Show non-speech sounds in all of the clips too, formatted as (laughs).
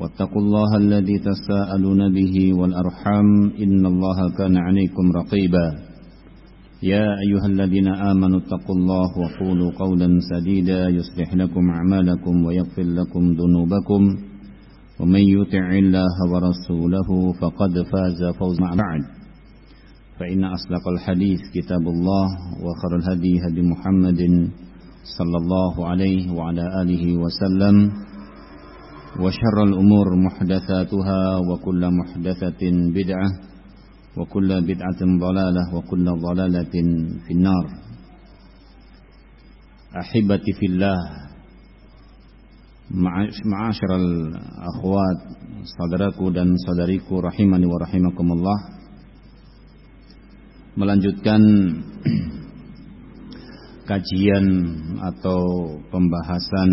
واتقوا الله الذي تساءلون به والأرحام إن الله كان عليكم رقيبا. يا أيها الذين آمنوا اتقوا الله وقولوا قولا سديدا يصلح لكم أعمالكم ويغفر لكم ذنوبكم. ومن يطع الله ورسوله فقد فاز فوزا بعد. فإن أصدق الحديث كتاب الله وخر الهدي هدي محمد صلى الله عليه وعلى آله وسلم. وشر الأمور محدثاتها وكل محدثة بدعة وكل بدعة ضلالة وكل ضلالة في النار أحبتي في الله معاشر الأخوات saudaraku dan saudariku rahimani wa rahimakumullah melanjutkan kajian atau pembahasan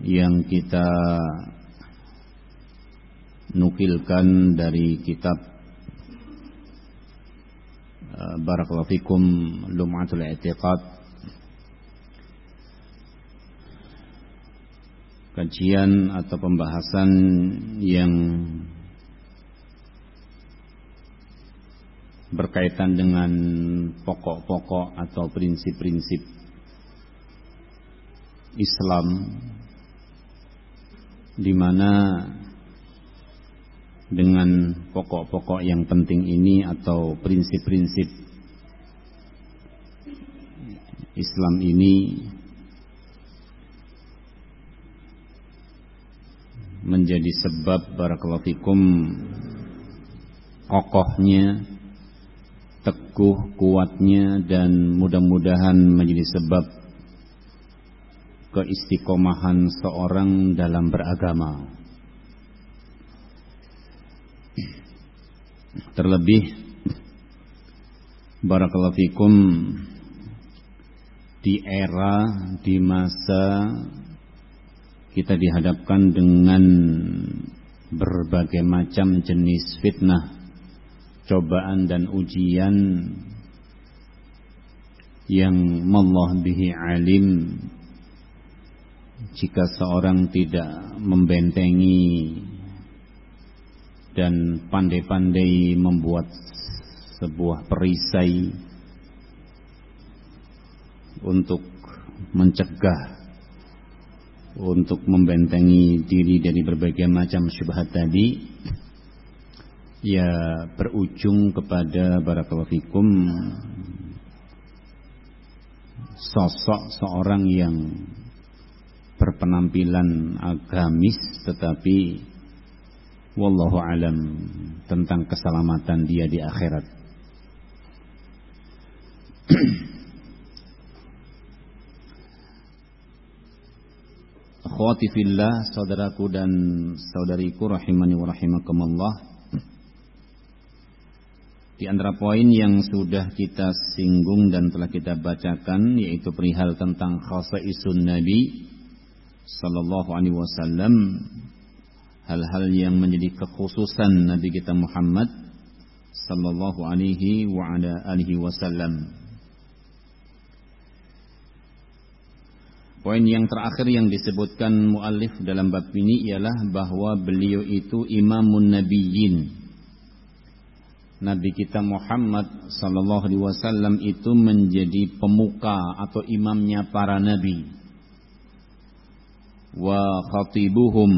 yang kita nukilkan dari kitab uh, Barakallahu Fikum Lum'atul I'tiqad. Kajian atau pembahasan yang berkaitan dengan pokok-pokok atau prinsip-prinsip Islam di mana dengan pokok-pokok yang penting ini atau prinsip-prinsip Islam ini menjadi sebab barakallahu fikum kokohnya teguh kuatnya dan mudah-mudahan menjadi sebab keistiqomahan seorang dalam beragama. Terlebih barakallahu fikum di era di masa kita dihadapkan dengan berbagai macam jenis fitnah, cobaan dan ujian yang Allah bihi alim jika seorang tidak membentengi dan pandai-pandai membuat sebuah perisai untuk mencegah untuk membentengi diri dari berbagai macam syubhat tadi ya berujung kepada barakallahu fikum sosok seorang yang berpenampilan agamis tetapi wallahu alam tentang keselamatan dia di akhirat. (clears throat) Akhwati saudaraku dan saudariku rahimani wa rahimakumullah. Di antara poin yang sudah kita singgung dan telah kita bacakan yaitu perihal tentang khasaisun Nabi sallallahu alaihi wasallam hal-hal yang menjadi kekhususan Nabi kita Muhammad sallallahu alaihi wa ala alihi wasallam. Poin yang terakhir yang disebutkan muallif dalam bab ini ialah bahwa beliau itu imamun nabiyyin. Nabi kita Muhammad sallallahu alaihi wasallam itu menjadi pemuka atau imamnya para nabi wa khatibuhum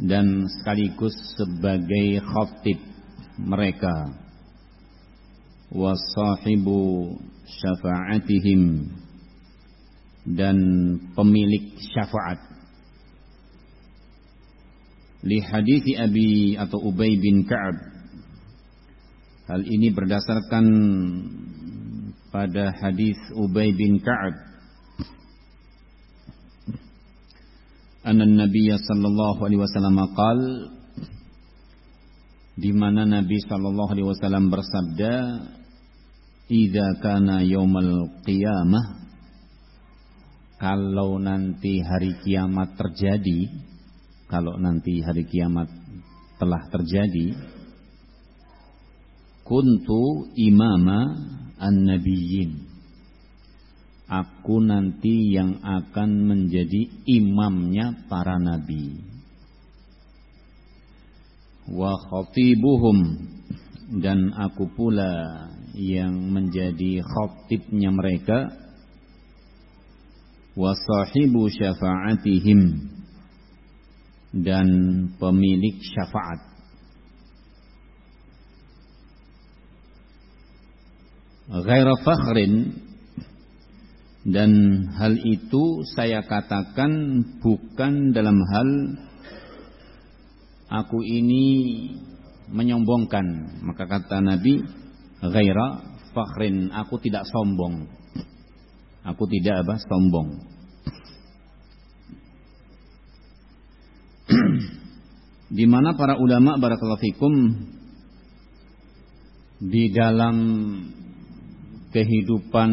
dan sekaligus sebagai khatib mereka. Wasahibu syafa'atihim dan pemilik syafaat. Li hadithi Abi atau Ubay bin Ka'ab hal ini berdasarkan pada hadis Ubay bin Ka'ab anna Nabi sallallahu alaihi wasallam qaal di mana Nabi sallallahu alaihi wasallam bersabda idza kana yaumal qiyamah kalau nanti hari kiamat terjadi kalau nanti hari kiamat telah terjadi kuntu imama an-nabiyyin aku nanti yang akan menjadi imamnya para nabi. Wa khatibuhum dan aku pula yang menjadi khatibnya mereka. Wasahibu syafa'atihim dan pemilik syafaat. Ghaira fakhrin dan hal itu saya katakan bukan dalam hal aku ini menyombongkan. Maka kata Nabi ghaira fakhrin aku tidak sombong. Aku tidak apa sombong. (clears throat) Di mana para ulama barakallahu fikum di dalam kehidupan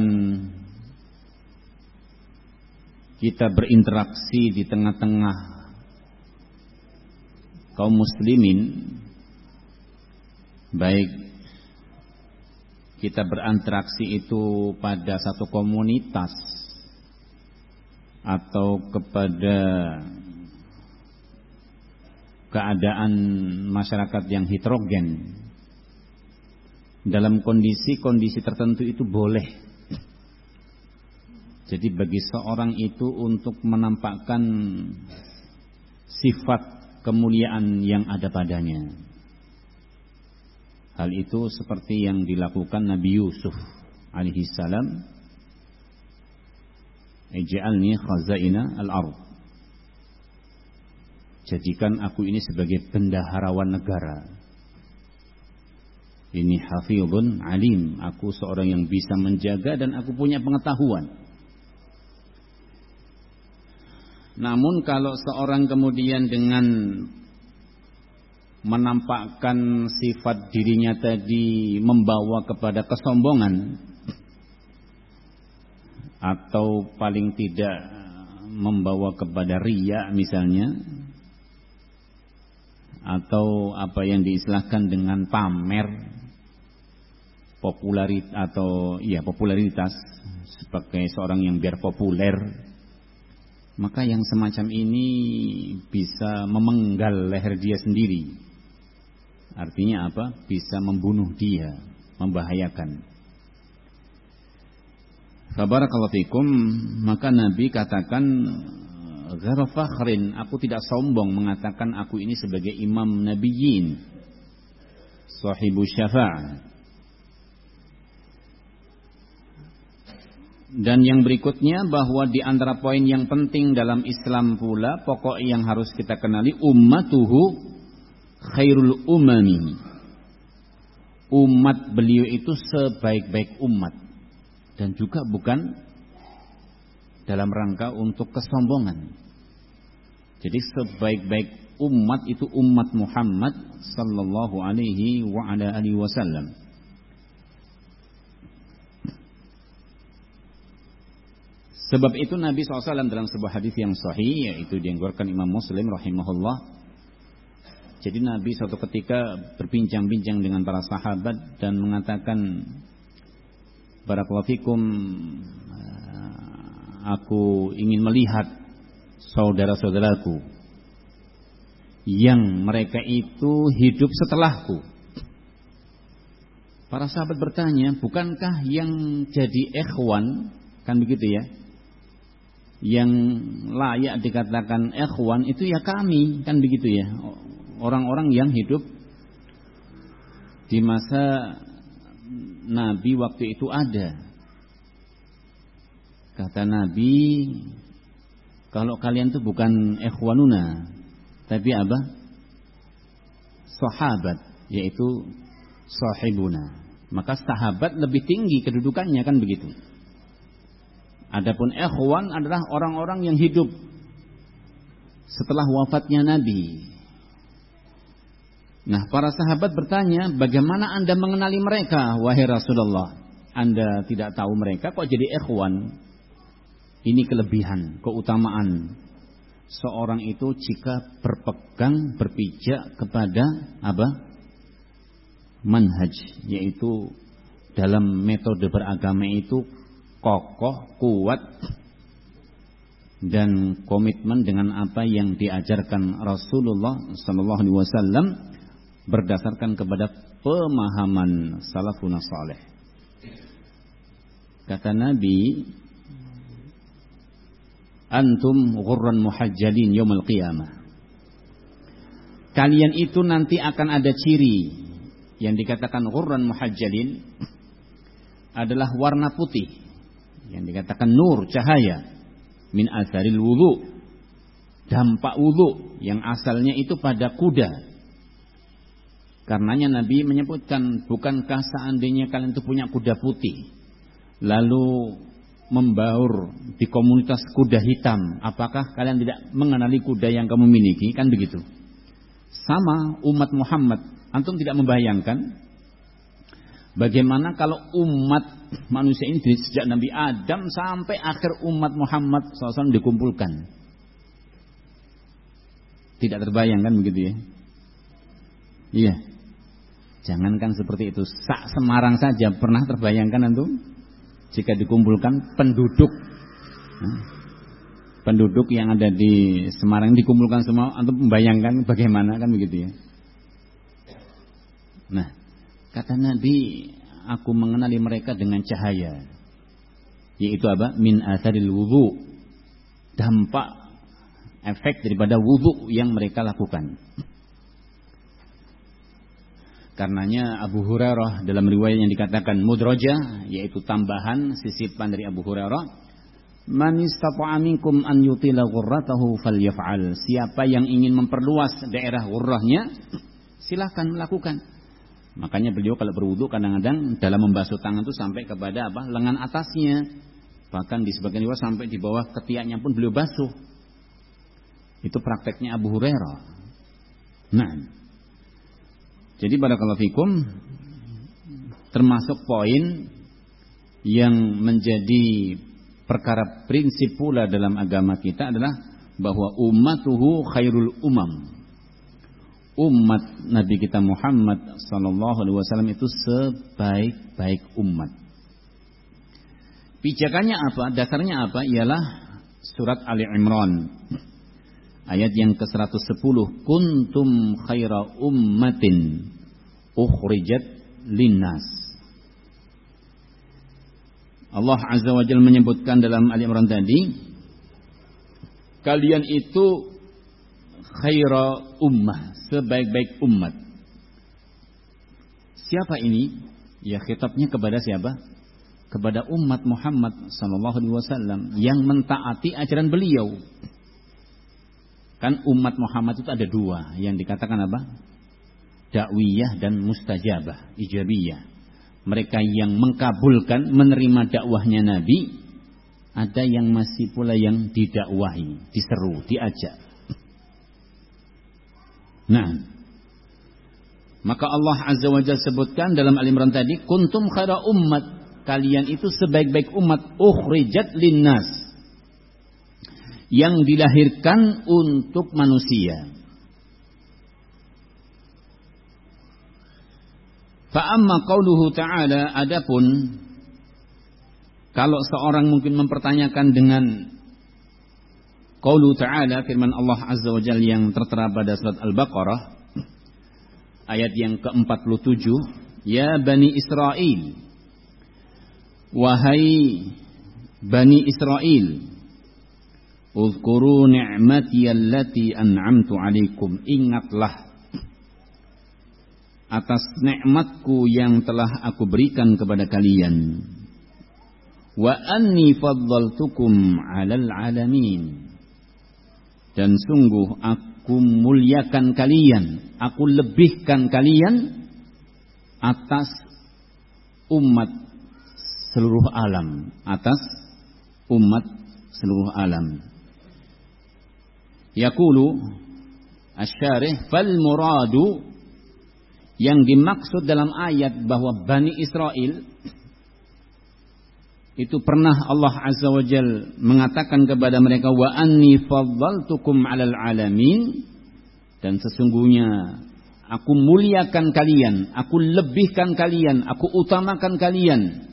kita berinteraksi di tengah-tengah kaum muslimin. Baik kita berinteraksi itu pada satu komunitas atau kepada keadaan masyarakat yang heterogen dalam kondisi-kondisi tertentu itu boleh jadi bagi seorang itu untuk menampakkan sifat kemuliaan yang ada padanya Hal itu seperti yang dilakukan Nabi Yusuf alaihi salam. Ij'alni khazaina al-ard. Jadikan aku ini sebagai bendaharawan negara. Ini hafizun alim. Aku seorang yang bisa menjaga dan aku punya pengetahuan. Namun kalau seorang kemudian dengan menampakkan sifat dirinya tadi membawa kepada kesombongan atau paling tidak membawa kepada riya misalnya atau apa yang diistilahkan dengan pamer popularitas atau ya popularitas sebagai seorang yang biar populer maka yang semacam ini bisa memenggal leher dia sendiri Artinya apa? Bisa membunuh dia, membahayakan. Fabarakallahu fikum, maka Nabi katakan Ghara fakhrin, aku tidak sombong mengatakan aku ini sebagai imam nabiyyin. Sahibu syafa'ah. Dan yang berikutnya bahwa di antara poin yang penting dalam Islam pula pokok yang harus kita kenali ummatuhu khairul umami. Umat beliau itu sebaik-baik umat dan juga bukan dalam rangka untuk kesombongan. Jadi sebaik-baik umat itu umat Muhammad sallallahu alaihi wa ala alihi wasallam. Sebab itu Nabi SAW dalam sebuah hadis yang sahih yaitu dianggurkan Imam Muslim rahimahullah jadi Nabi suatu ketika berbincang-bincang dengan para sahabat dan mengatakan Barakallahu fikum aku ingin melihat saudara-saudaraku yang mereka itu hidup setelahku. Para sahabat bertanya, bukankah yang jadi ikhwan kan begitu ya? Yang layak dikatakan ikhwan itu ya kami, kan begitu ya. Orang-orang yang hidup di masa Nabi waktu itu ada. Kata Nabi, kalau kalian itu bukan ikhwanuna, tapi apa? Sahabat, yaitu sahibuna. Maka sahabat lebih tinggi kedudukannya kan begitu. Adapun ikhwan adalah orang-orang yang hidup setelah wafatnya Nabi. Nah, para sahabat bertanya, bagaimana Anda mengenali mereka, wahai Rasulullah? Anda tidak tahu mereka, kok jadi ikhwan? Ini kelebihan, keutamaan seorang itu jika berpegang, berpijak kepada apa? Manhaj, yaitu dalam metode beragama itu kokoh, kuat, dan komitmen dengan apa yang diajarkan Rasulullah Sallallahu Alaihi Wasallam berdasarkan kepada pemahaman salafun saleh. Kata Nabi, antum ghurran muhajjalin yaumil qiyamah. Kalian itu nanti akan ada ciri yang dikatakan ghurran muhajjalin adalah warna putih yang dikatakan nur cahaya min asaril wudu dampak wudu yang asalnya itu pada kuda Karenanya Nabi menyebutkan, bukankah seandainya kalian itu punya kuda putih, lalu membaur di komunitas kuda hitam, apakah kalian tidak mengenali kuda yang kamu miliki? Kan begitu. Sama umat Muhammad, antum tidak membayangkan bagaimana kalau umat manusia ini sejak Nabi Adam sampai akhir umat Muhammad SAW dikumpulkan. Tidak terbayangkan begitu ya? Iya. Jangankan seperti itu, sak Semarang saja pernah terbayangkan antum jika dikumpulkan penduduk penduduk yang ada di Semarang dikumpulkan semua antum membayangkan bagaimana kan begitu ya. Nah, kata Nabi, aku mengenali mereka dengan cahaya. Yaitu apa? Min atharil wudu. Dampak efek daripada wudu yang mereka lakukan. Karenanya Abu Hurairah dalam riwayat yang dikatakan mudroja yaitu tambahan sisipan dari Abu Hurairah Man istata'a minkum an yutila ghurratahu falyaf'al. Siapa yang ingin memperluas daerah ghurrahnya, silahkan melakukan. Makanya beliau kalau berwudu kadang-kadang dalam membasuh tangan itu sampai kepada apa? lengan atasnya. Bahkan di sebagian riwayat sampai di bawah ketiaknya pun beliau basuh. Itu prakteknya Abu Hurairah. Nah, jadi pada fikum termasuk poin yang menjadi perkara prinsip pula dalam agama kita adalah bahwa ummatuhu khairul umam. Umat Nabi kita Muhammad sallallahu alaihi wasallam itu sebaik-baik umat. Pijakannya apa? Dasarnya apa? Ialah surat Ali Imran Ayat yang ke-110, kuntum khaira ummatin ukhrijat linnas. Allah Azza wa Jalla menyebutkan dalam Ali Imran tadi, kalian itu khaira ummah, sebaik-baik umat. Siapa ini? Ya khitabnya kepada siapa? Kepada umat Muhammad sallallahu alaihi wasallam yang mentaati ajaran beliau. Kan umat Muhammad itu ada dua yang dikatakan apa? Dakwiyah dan mustajabah, ijabiyah. Mereka yang mengkabulkan, menerima dakwahnya Nabi, ada yang masih pula yang didakwahi, diseru, diajak. Nah, maka Allah Azza wa Jalla sebutkan dalam Al-Imran tadi, kuntum khaira ummat, kalian itu sebaik-baik umat ukhrijat linnas. Yang dilahirkan untuk manusia. Fa'amma qauluhu ta'ala adapun kalau seorang mungkin mempertanyakan dengan qaulu ta'ala firman Allah Azza wa Jalla yang tertera pada surat Al-Baqarah ayat yang ke-47 ya bani Israel wahai bani Israel Uzkuru ni'mati allati an'amtu alaikum. Ingatlah atas nikmatku yang telah aku berikan kepada kalian. Wa anni faddaltukum 'alal 'alamin. Dan sungguh aku muliakan kalian, aku lebihkan kalian atas umat seluruh alam, atas umat seluruh alam. Yaqulu Asy-Syarih fal muradu? Yang dimaksud dalam ayat bahwa Bani Israel itu pernah Allah Azza wa Jal mengatakan kepada mereka wa anni faddaltukum 'alal alamin. Dan sesungguhnya aku muliakan kalian, aku lebihkan kalian, aku utamakan kalian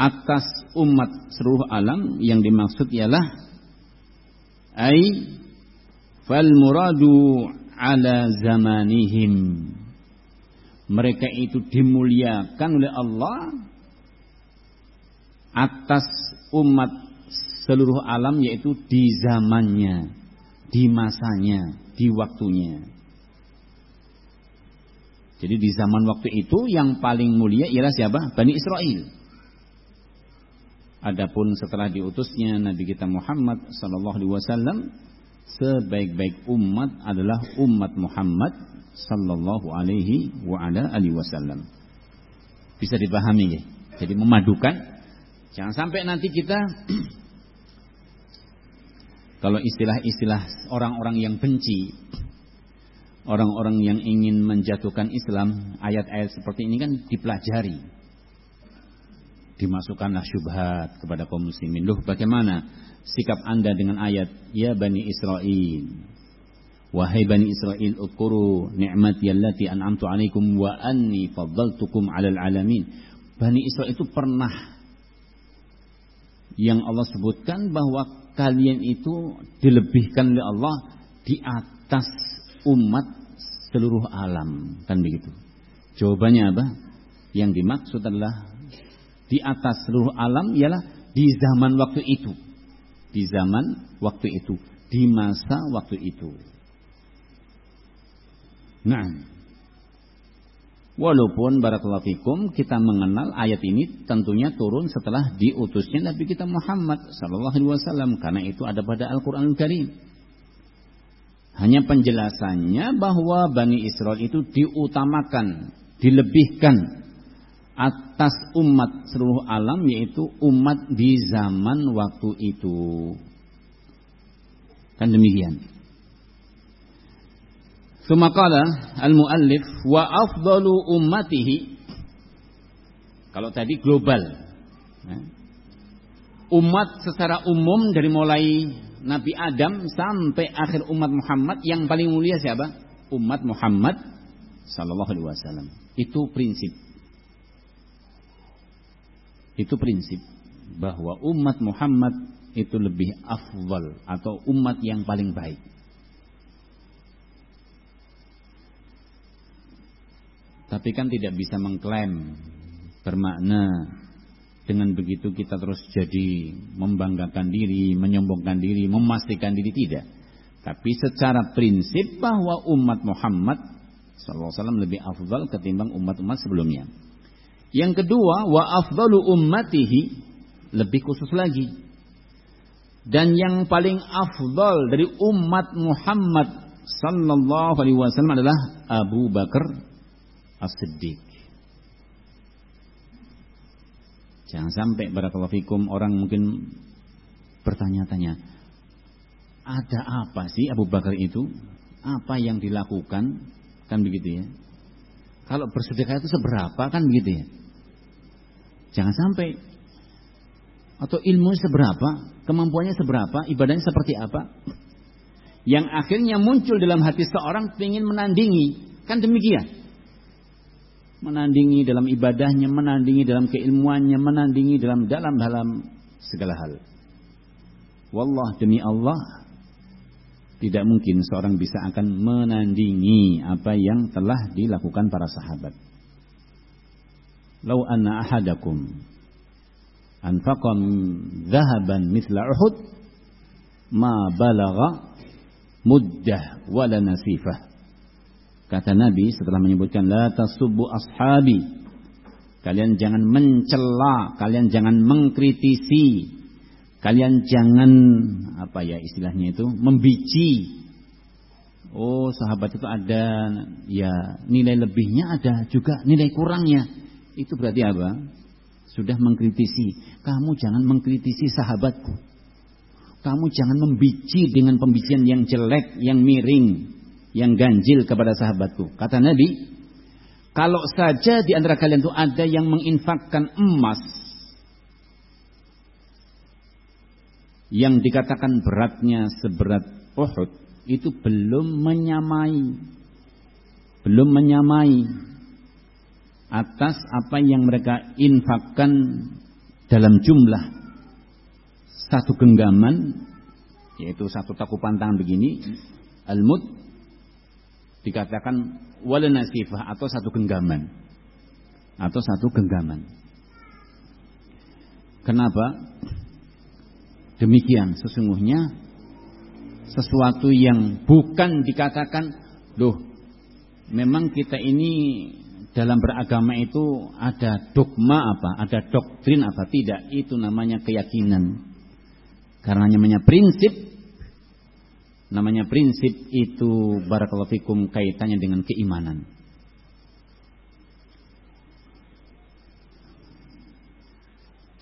atas umat seluruh alam. Yang dimaksud ialah ai fal muradu ala zamanihim. Mereka itu dimuliakan oleh Allah atas umat seluruh alam yaitu di zamannya di masanya di waktunya jadi di zaman waktu itu yang paling mulia ialah siapa? Bani Israel. Adapun setelah diutusnya Nabi kita Muhammad sallallahu alaihi wasallam sebaik-baik umat adalah umat Muhammad sallallahu alaihi wa ala alihi wasallam. Bisa dipahami ya. Jadi memadukan jangan sampai nanti kita (clears throat) kalau istilah-istilah orang-orang yang benci orang-orang yang ingin menjatuhkan Islam ayat-ayat seperti ini kan dipelajari dimasukkanlah syubhat kepada kaum muslimin. Loh bagaimana sikap anda dengan ayat Ya Bani Israel Wahai Bani Israel Ukuru ni'mati allati an'amtu alaikum Wa anni faddaltukum alal alamin Bani Israel itu pernah Yang Allah sebutkan bahwa Kalian itu dilebihkan oleh Allah Di atas umat seluruh alam Kan begitu Jawabannya apa? Yang dimaksud adalah di atas seluruh alam ialah di zaman waktu itu. Di zaman waktu itu, di masa waktu itu. Nah, walaupun barakallahu fikum kita mengenal ayat ini tentunya turun setelah diutusnya Nabi kita Muhammad sallallahu alaihi wasallam karena itu ada pada Al-Qur'anul Karim. Hanya penjelasannya bahwa Bani Israel itu diutamakan, dilebihkan atas umat seluruh alam yaitu umat di zaman waktu itu. Kan demikian. Sumakala al-muallif wa afdalu ummatihi kalau tadi global ya. umat secara umum dari mulai Nabi Adam sampai akhir umat Muhammad yang paling mulia siapa? Umat Muhammad sallallahu alaihi wasallam. Itu prinsip itu prinsip bahwa umat Muhammad itu lebih afdal atau umat yang paling baik. Tapi kan tidak bisa mengklaim bermakna dengan begitu kita terus jadi membanggakan diri, menyombongkan diri, memastikan diri tidak. Tapi secara prinsip bahwa umat Muhammad SAW lebih afdal ketimbang umat-umat sebelumnya. Yang kedua, wa afdalu ummatihi lebih khusus lagi. Dan yang paling afdal dari umat Muhammad sallallahu alaihi wasallam adalah Abu Bakar As-Siddiq. Jangan sampai barakallahu fikum orang mungkin bertanya-tanya, ada apa sih Abu Bakar itu? Apa yang dilakukan? Kan begitu ya. Kalau bersedekah itu seberapa kan begitu ya? Jangan sampai atau ilmu seberapa, kemampuannya seberapa, ibadahnya seperti apa. Yang akhirnya muncul dalam hati seorang ingin menandingi, kan demikian. Menandingi dalam ibadahnya, menandingi dalam keilmuannya, menandingi dalam dalam dalam segala hal. Wallah demi Allah tidak mungkin seorang bisa akan menandingi apa yang telah dilakukan para sahabat. Lau anna ahadakum anfaqam dhahaban mithla Uhud ma balagha muddah wala nasifah. Kata Nabi setelah menyebutkan la tasubbu ashabi. Kalian jangan mencela, kalian jangan mengkritisi. Kalian jangan apa ya istilahnya itu membici. Oh, sahabat itu ada ya nilai lebihnya ada juga nilai kurangnya. Itu berarti apa? Sudah mengkritisi. Kamu jangan mengkritisi sahabatku. Kamu jangan membici dengan pembician yang jelek, yang miring yang ganjil kepada sahabatku. Kata Nabi, kalau saja di antara kalian itu ada yang menginfakkan emas yang dikatakan beratnya seberat Uhud, itu belum menyamai belum menyamai atas apa yang mereka infakkan dalam jumlah satu genggaman yaitu satu takupan tangan begini al-mud dikatakan wala nasifah atau satu genggaman atau satu genggaman. Kenapa? Demikian sesungguhnya sesuatu yang bukan dikatakan loh memang kita ini dalam beragama itu ada dogma apa, ada doktrin apa tidak, itu namanya keyakinan. Karena namanya prinsip Namanya prinsip itu barakallahu fikum kaitannya dengan keimanan.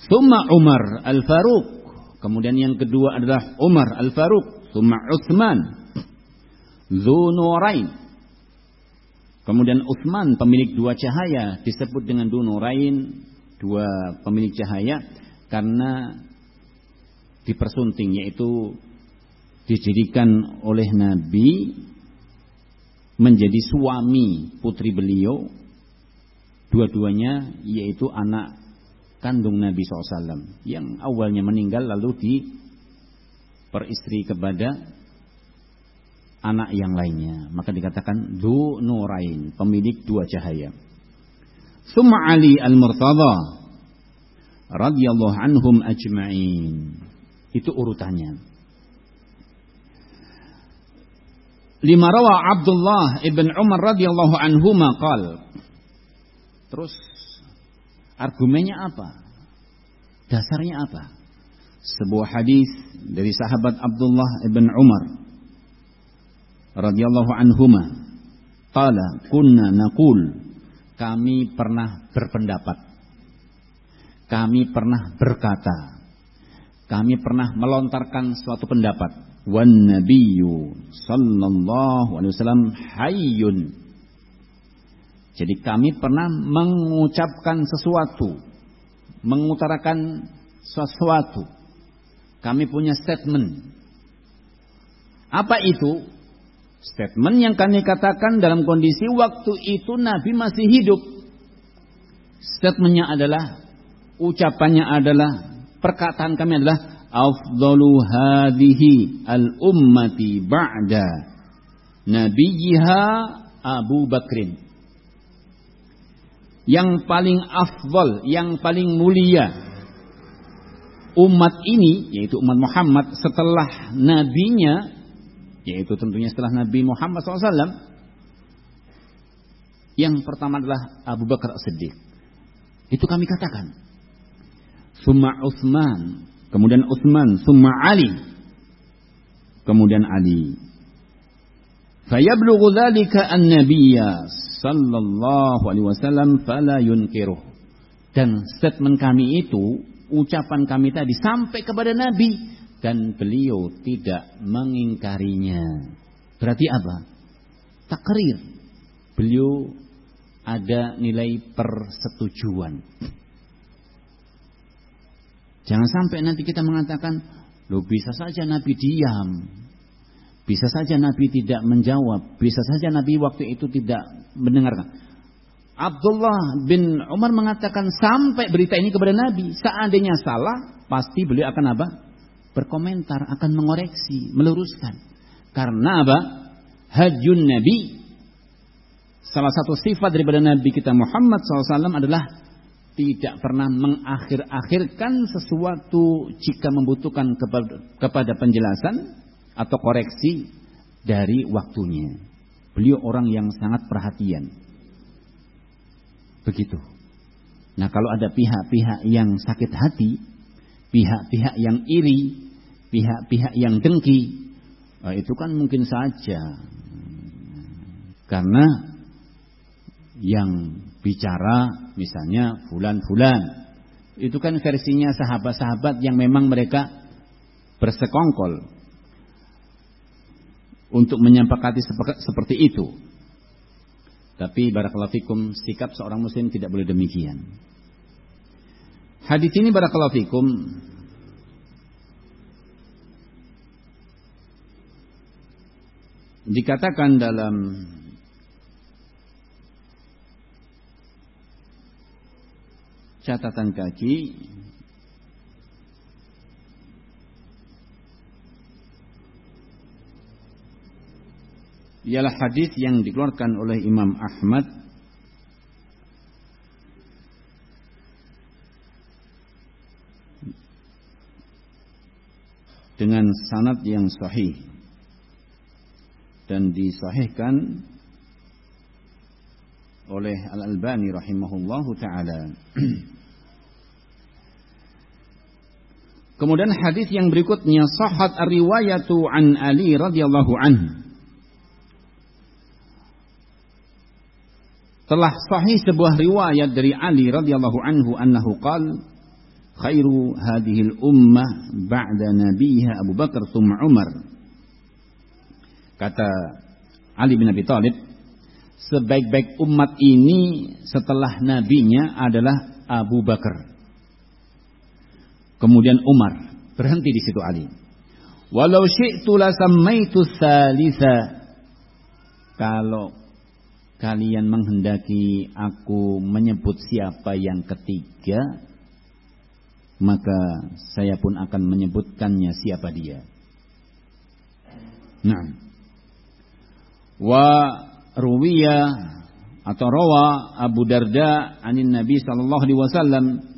Summa Umar Al-Faruq. Kemudian yang kedua adalah Umar Al-Faruq. Summa Uthman. Zunurain. Kemudian Uthman pemilik dua cahaya. Disebut dengan Dunurain. Dua pemilik cahaya. Karena dipersunting yaitu dijadikan oleh Nabi menjadi suami putri beliau dua-duanya yaitu anak kandung Nabi SAW yang awalnya meninggal lalu di peristri kepada anak yang lainnya. Maka dikatakan du nurain pemilik dua cahaya. Summa Ali al-Murtada radhiyallahu anhum ajma'in. Itu urutannya lima rawa Abdullah ibn Umar radhiyallahu anhu maqal. Terus argumennya apa? Dasarnya apa? Sebuah hadis dari sahabat Abdullah ibn Umar radhiyallahu anhuma qala kunna naqul kami pernah berpendapat kami pernah berkata kami pernah melontarkan suatu pendapat wan nabiyyu sallallahu alaihi wasallam hayyun. Jadi kami pernah mengucapkan sesuatu, mengutarakan sesuatu. Kami punya statement. Apa itu? Statement yang kami katakan dalam kondisi waktu itu Nabi masih hidup. Statementnya adalah, ucapannya adalah, perkataan kami adalah, afdalu hadhihi al ummati ba'da nabiyha Abu Bakrin yang paling afdal, yang paling mulia umat ini yaitu umat Muhammad setelah nabinya yaitu tentunya setelah Nabi Muhammad SAW yang pertama adalah Abu Bakar As-Siddiq. Itu kami katakan. Summa Utsman kemudian Utsman, summa Ali, kemudian Ali. Fayablughu dzalika an-nabiyya sallallahu alaihi wasallam fala yunkiruh. Dan statement kami itu, ucapan kami tadi sampai kepada Nabi dan beliau tidak mengingkarinya. Berarti apa? Takrir. Beliau ada nilai persetujuan. Jangan sampai nanti kita mengatakan, lo bisa saja Nabi diam. Bisa saja Nabi tidak menjawab. Bisa saja Nabi waktu itu tidak mendengarkan. Abdullah bin Umar mengatakan sampai berita ini kepada Nabi. Seandainya salah, pasti beliau akan apa? Berkomentar, akan mengoreksi, meluruskan. Karena apa? Hajjun Nabi. Salah satu sifat daripada Nabi kita Muhammad SAW adalah tidak pernah mengakhir-akhirkan sesuatu jika membutuhkan kepada penjelasan atau koreksi dari waktunya. Beliau orang yang sangat perhatian. Begitu. Nah, kalau ada pihak-pihak yang sakit hati, pihak-pihak yang iri, pihak-pihak yang dengki, itu kan mungkin saja. Karena yang bicara misalnya fulan-fulan. Itu kan versinya sahabat-sahabat yang memang mereka bersekongkol untuk menyepakati seperti itu. Tapi barakallahu fikum sikap seorang muslim tidak boleh demikian. Hadis ini barakallahu fikum dikatakan dalam catatan kaki. Ialah hadis yang dikeluarkan oleh Imam Ahmad. Dengan sanad yang sahih. Dan disahihkan oleh Al-Albani rahimahullahu taala. (clears throat) Kemudian hadis yang berikutnya sahat riwayatu an Ali radhiyallahu anhu. Telah sahih sebuah riwayat dari Ali radhiyallahu anhu annahu qal khairu hadhihi al-ummah ba'da nabiha Abu Bakar thumma Umar. Kata Ali bin Abi Thalib, sebaik-baik umat ini setelah nabinya adalah Abu Bakar. Kemudian Umar. Berhenti di situ Ali. Walau syi'tu la sammaitu salisa. Kalau kalian menghendaki aku menyebut siapa yang ketiga, maka saya pun akan menyebutkannya siapa dia. Nah. Wa ruwiya atau rawa Abu Darda anin Nabi sallallahu alaihi wasallam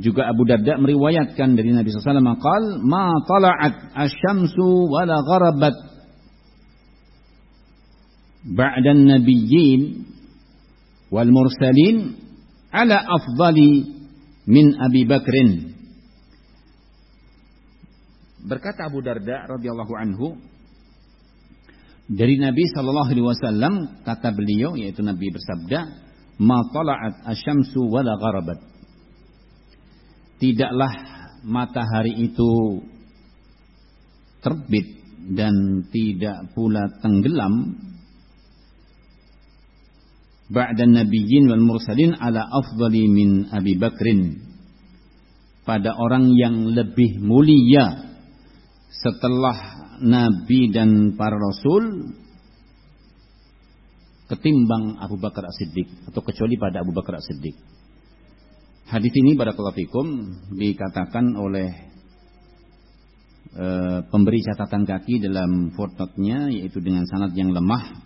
juga Abu Darda meriwayatkan dari Nabi sallallahu alaihi wasallam qal ma tala'at asy-syamsu wala gharabat ba'da an-nabiyyin wal mursalin ala afdali min Abi Bakrin berkata Abu Darda radhiyallahu anhu dari Nabi Shallallahu Alaihi Wasallam kata beliau yaitu Nabi bersabda, "Ma tala'at asyamsu wala gharabat." Tidaklah matahari itu terbit dan tidak pula tenggelam ba'da nabiyyin wal mursalin ala afdali min Abi Bakrin pada orang yang lebih mulia setelah nabi dan para rasul ketimbang Abu Bakar As-Siddiq atau kecuali pada Abu Bakar As-Siddiq. Hadis ini barakallahu fikum dikatakan oleh e, pemberi catatan kaki dalam footnote-nya yaitu dengan sanad yang lemah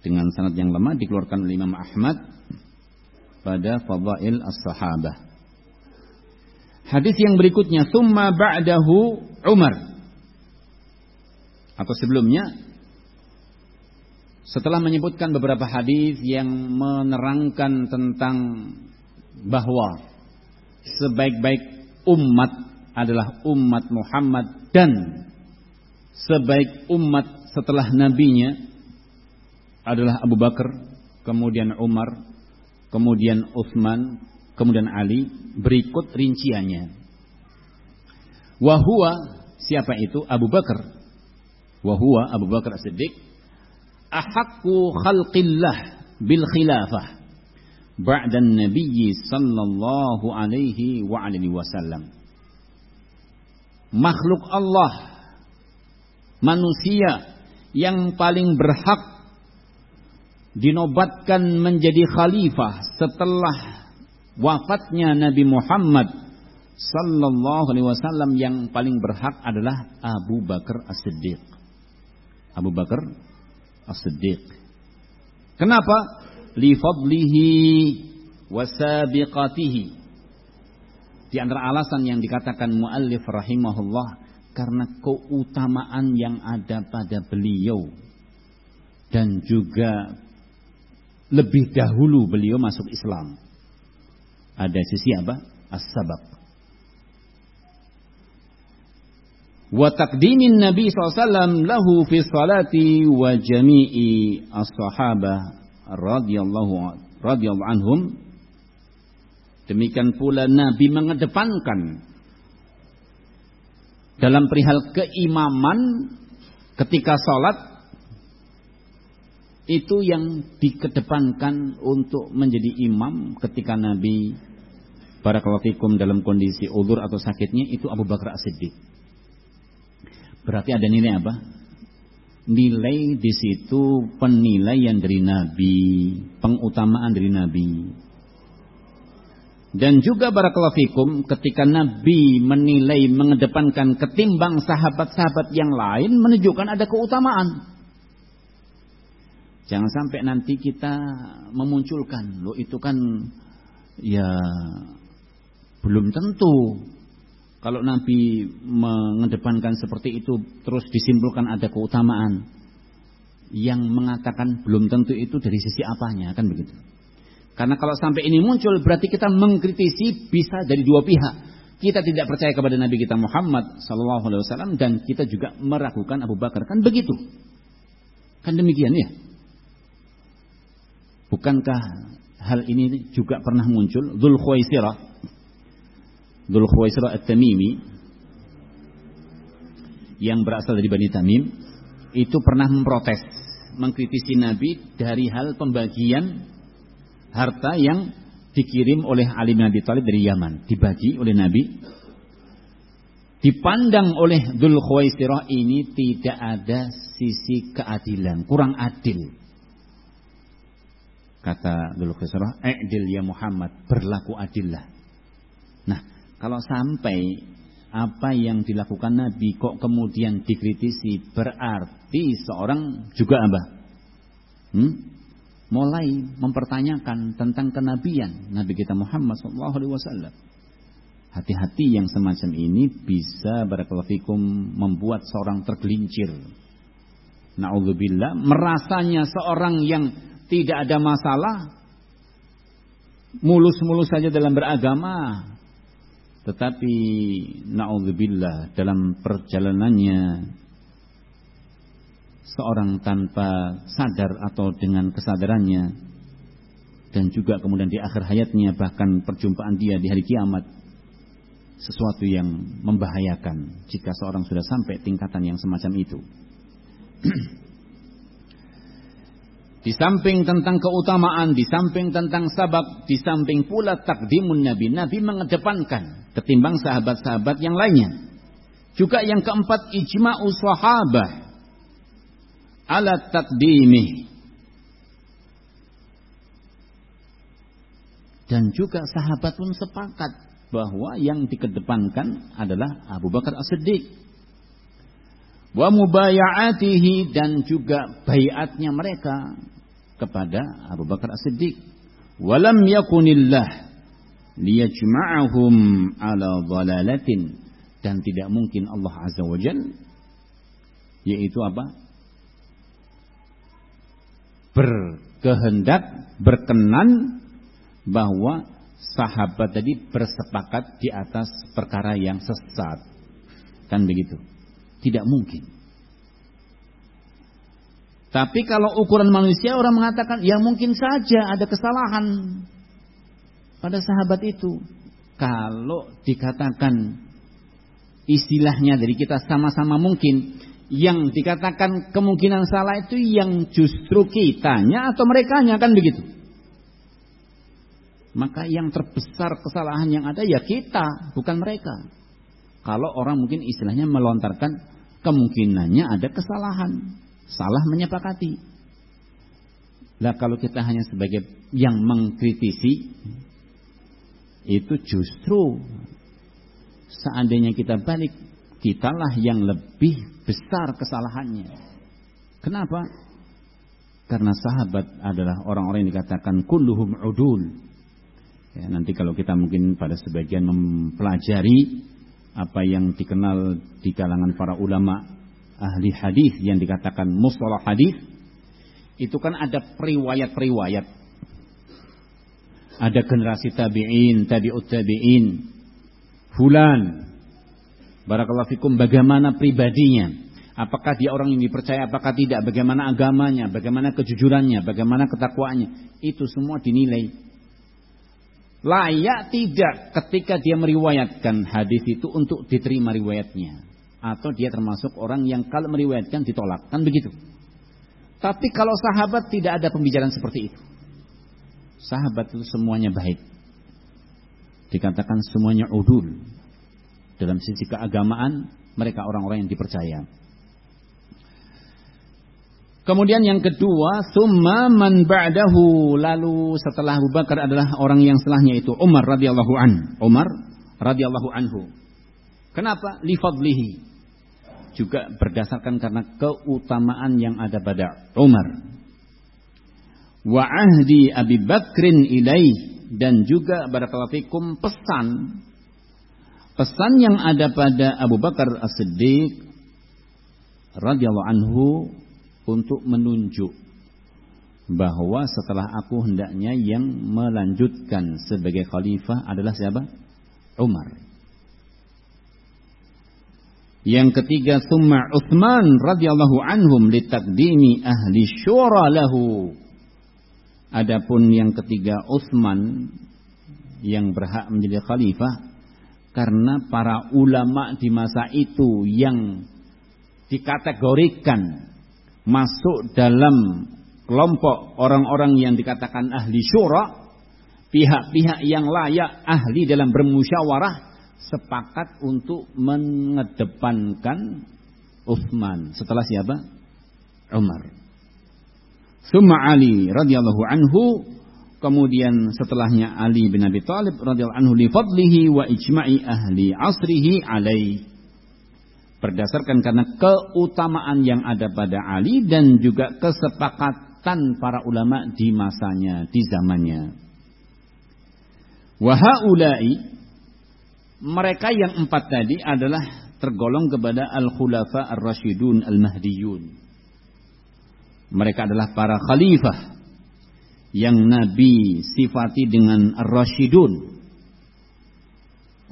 dengan sanad yang lemah dikeluarkan oleh Imam Ahmad pada Fadail As-Sahabah. Hadis yang berikutnya, "Tsumma ba'dahu Umar." atau sebelumnya setelah menyebutkan beberapa hadis yang menerangkan tentang bahwa sebaik-baik umat adalah umat Muhammad dan sebaik umat setelah nabinya adalah Abu Bakar, kemudian Umar, kemudian Utsman, kemudian Ali, berikut rinciannya. Wahua siapa itu? Abu Bakar wa huwa Abu Bakar As-Siddiq ahaqqu khalqillah bil khilafah ba'da an-nabiy sallallahu alaihi wa alihi wasallam makhluk Allah manusia yang paling berhak dinobatkan menjadi khalifah setelah wafatnya Nabi Muhammad sallallahu alaihi wasallam yang paling berhak adalah Abu Bakar As-Siddiq Abu Bakar As-Siddiq. Kenapa? Li fadlihi wasabiqatihi. Di antara alasan yang dikatakan muallif rahimahullah karena keutamaan yang ada pada beliau dan juga lebih dahulu beliau masuk Islam. Ada sisi apa? As-sabab. Wa taqdimin Nabi SAW lahu fi salati wa jami'i as-sahabah radhiyallahu radhiyallahu anhum demikian pula Nabi mengedepankan dalam perihal keimaman ketika salat itu yang dikedepankan untuk menjadi imam ketika Nabi barakallahu fikum dalam kondisi udur atau sakitnya itu Abu Bakar As-Siddiq. Berarti ada nilai apa? Nilai di situ penilaian dari Nabi, pengutamaan dari Nabi. Dan juga barakallahu fikum ketika Nabi menilai mengedepankan ketimbang sahabat-sahabat yang lain menunjukkan ada keutamaan. Jangan sampai nanti kita memunculkan, lo itu kan ya belum tentu. Kalau Nabi mengedepankan seperti itu terus disimpulkan ada keutamaan. Yang mengatakan belum tentu itu dari sisi apanya kan begitu. Karena kalau sampai ini muncul berarti kita mengkritisi bisa dari dua pihak. Kita tidak percaya kepada Nabi kita Muhammad Sallallahu Alaihi Wasallam dan kita juga meragukan Abu Bakar kan begitu. Kan demikian ya. Bukankah hal ini juga pernah muncul? Dhul Khuwaisirah. Dhul Khuwaisirah At-Tamimi. Yang berasal dari Bani Tamim. Itu pernah memprotes. Mengkritisi Nabi dari hal pembagian harta yang dikirim oleh Ali bin Abi Thalib dari Yaman. Dibagi oleh Nabi. Dipandang oleh Dhul Khuwaisirah ini tidak ada sisi keadilan. Kurang adil Kata dulu Khusrah, "I'dil ya Muhammad, berlaku adillah." Kalau sampai apa yang dilakukan Nabi kok kemudian dikritisi, berarti seorang juga apa? Hmm? Mulai mempertanyakan tentang kenabian Nabi kita Muhammad SAW. Hati-hati yang semacam ini bisa barakallahu membuat seorang tergelincir. Nauzubillah, merasanya seorang yang tidak ada masalah, mulus-mulus saja dalam beragama. Tetapi naudzubillah dalam perjalanannya seorang tanpa sadar atau dengan kesadarannya dan juga kemudian di akhir hayatnya bahkan perjumpaan dia di hari kiamat sesuatu yang membahayakan jika seorang sudah sampai tingkatan yang semacam itu. Di samping tentang keutamaan, di samping tentang sabab, di samping pula takdimun Nabi. Nabi mengedepankan ketimbang sahabat-sahabat yang lainnya. Juga yang keempat ijma'u sahabah ala takdimi. Dan juga sahabat pun sepakat bahwa yang dikedepankan adalah Abu Bakar As-Siddiq. Wa mubaya'atihi dan juga bayatnya mereka kepada Abu Bakar As-Siddiq. Walam yakunillah liyajma'ahum ala dhalalatin dan tidak mungkin Allah Azza wa Jal yaitu apa? berkehendak berkenan bahwa sahabat tadi bersepakat di atas perkara yang sesat. Kan begitu? Tidak mungkin. Tapi kalau ukuran manusia orang mengatakan ya mungkin saja ada kesalahan pada sahabat itu. Kalau dikatakan istilahnya dari kita sama-sama mungkin yang dikatakan kemungkinan salah itu yang justru kitanya atau mereka kan begitu. Maka yang terbesar kesalahan yang ada ya kita, bukan mereka. Kalau orang mungkin istilahnya melontarkan kemungkinannya ada kesalahan salah menyepakati. Lah kalau kita hanya sebagai yang mengkritisi itu justru seandainya kita balik kitalah yang lebih besar kesalahannya. Kenapa? Karena sahabat adalah orang-orang yang dikatakan kulluhum udul. Ya, nanti kalau kita mungkin pada sebagian mempelajari apa yang dikenal di kalangan para ulama ahli hadis yang dikatakan mustalah hadis itu kan ada periwayat-periwayat ada generasi tabi'in, tabi'ut tabi'in. Fulan. Barakallahu fikum bagaimana pribadinya? Apakah dia orang yang dipercaya apakah tidak? Bagaimana agamanya? Bagaimana kejujurannya? Bagaimana ketakwaannya? Itu semua dinilai. Layak tidak ketika dia meriwayatkan hadis itu untuk diterima riwayatnya? Atau dia termasuk orang yang kalau meriwayatkan ditolak? Kan begitu. Tapi kalau sahabat tidak ada pembicaraan seperti itu sahabat itu semuanya baik dikatakan semuanya udul dalam sisi keagamaan mereka orang-orang yang dipercaya Kemudian yang kedua, summa man ba'dahu. Lalu setelah Abu Bakar adalah orang yang setelahnya itu Umar radhiyallahu an. Umar radhiyallahu anhu. Kenapa? Li fadlihi. Juga berdasarkan karena keutamaan yang ada pada Umar. Wa ahdi Abi Bakrin ilaih dan juga barakallahu fikum pesan pesan yang ada pada Abu Bakar As-Siddiq radhiyallahu anhu untuk menunjuk bahwa setelah aku hendaknya yang melanjutkan sebagai khalifah adalah siapa? Umar. Yang ketiga, summa Uthman radhiyallahu anhum litakdimi ahli syura lahu. Adapun yang ketiga Uthman yang berhak menjadi khalifah karena para ulama di masa itu yang dikategorikan masuk dalam kelompok orang-orang yang dikatakan ahli syura, pihak-pihak yang layak ahli dalam bermusyawarah sepakat untuk mengedepankan Uthman setelah siapa? Umar. Summa Ali radhiyallahu anhu kemudian setelahnya Ali bin Abi Thalib radhiyallahu anhu li fadlihi wa ijma'i ahli asrihi alaihi berdasarkan karena keutamaan yang ada pada Ali dan juga kesepakatan para ulama di masanya, di zamannya. Wahaulai mereka yang empat tadi adalah tergolong kepada al-khulafa ar-rasyidun al-mahdiyun. Mereka adalah para khalifah yang Nabi sifati dengan ar-rasyidun.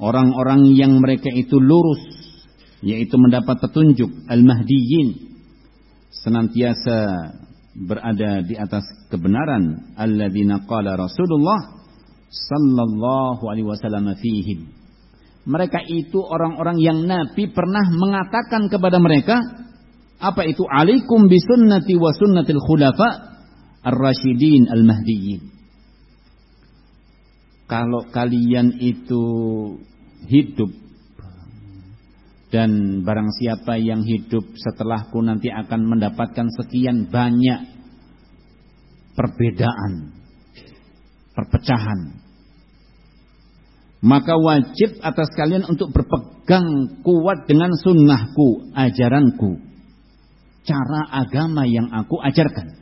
Orang-orang yang mereka itu lurus yaitu mendapat petunjuk al-mahdiyin senantiasa berada di atas kebenaran alladzina qala Rasulullah sallallahu alaihi wasallam fihim mereka itu orang-orang yang Nabi pernah mengatakan kepada mereka apa itu alaikum bisunnati wa sunnatil khulafa ar-rasyidin al-mahdiyyin kalau kalian itu hidup dan barang siapa yang hidup setelahku nanti akan mendapatkan sekian banyak perbedaan, perpecahan. Maka wajib atas kalian untuk berpegang kuat dengan sunnahku, ajaranku, cara agama yang aku ajarkan.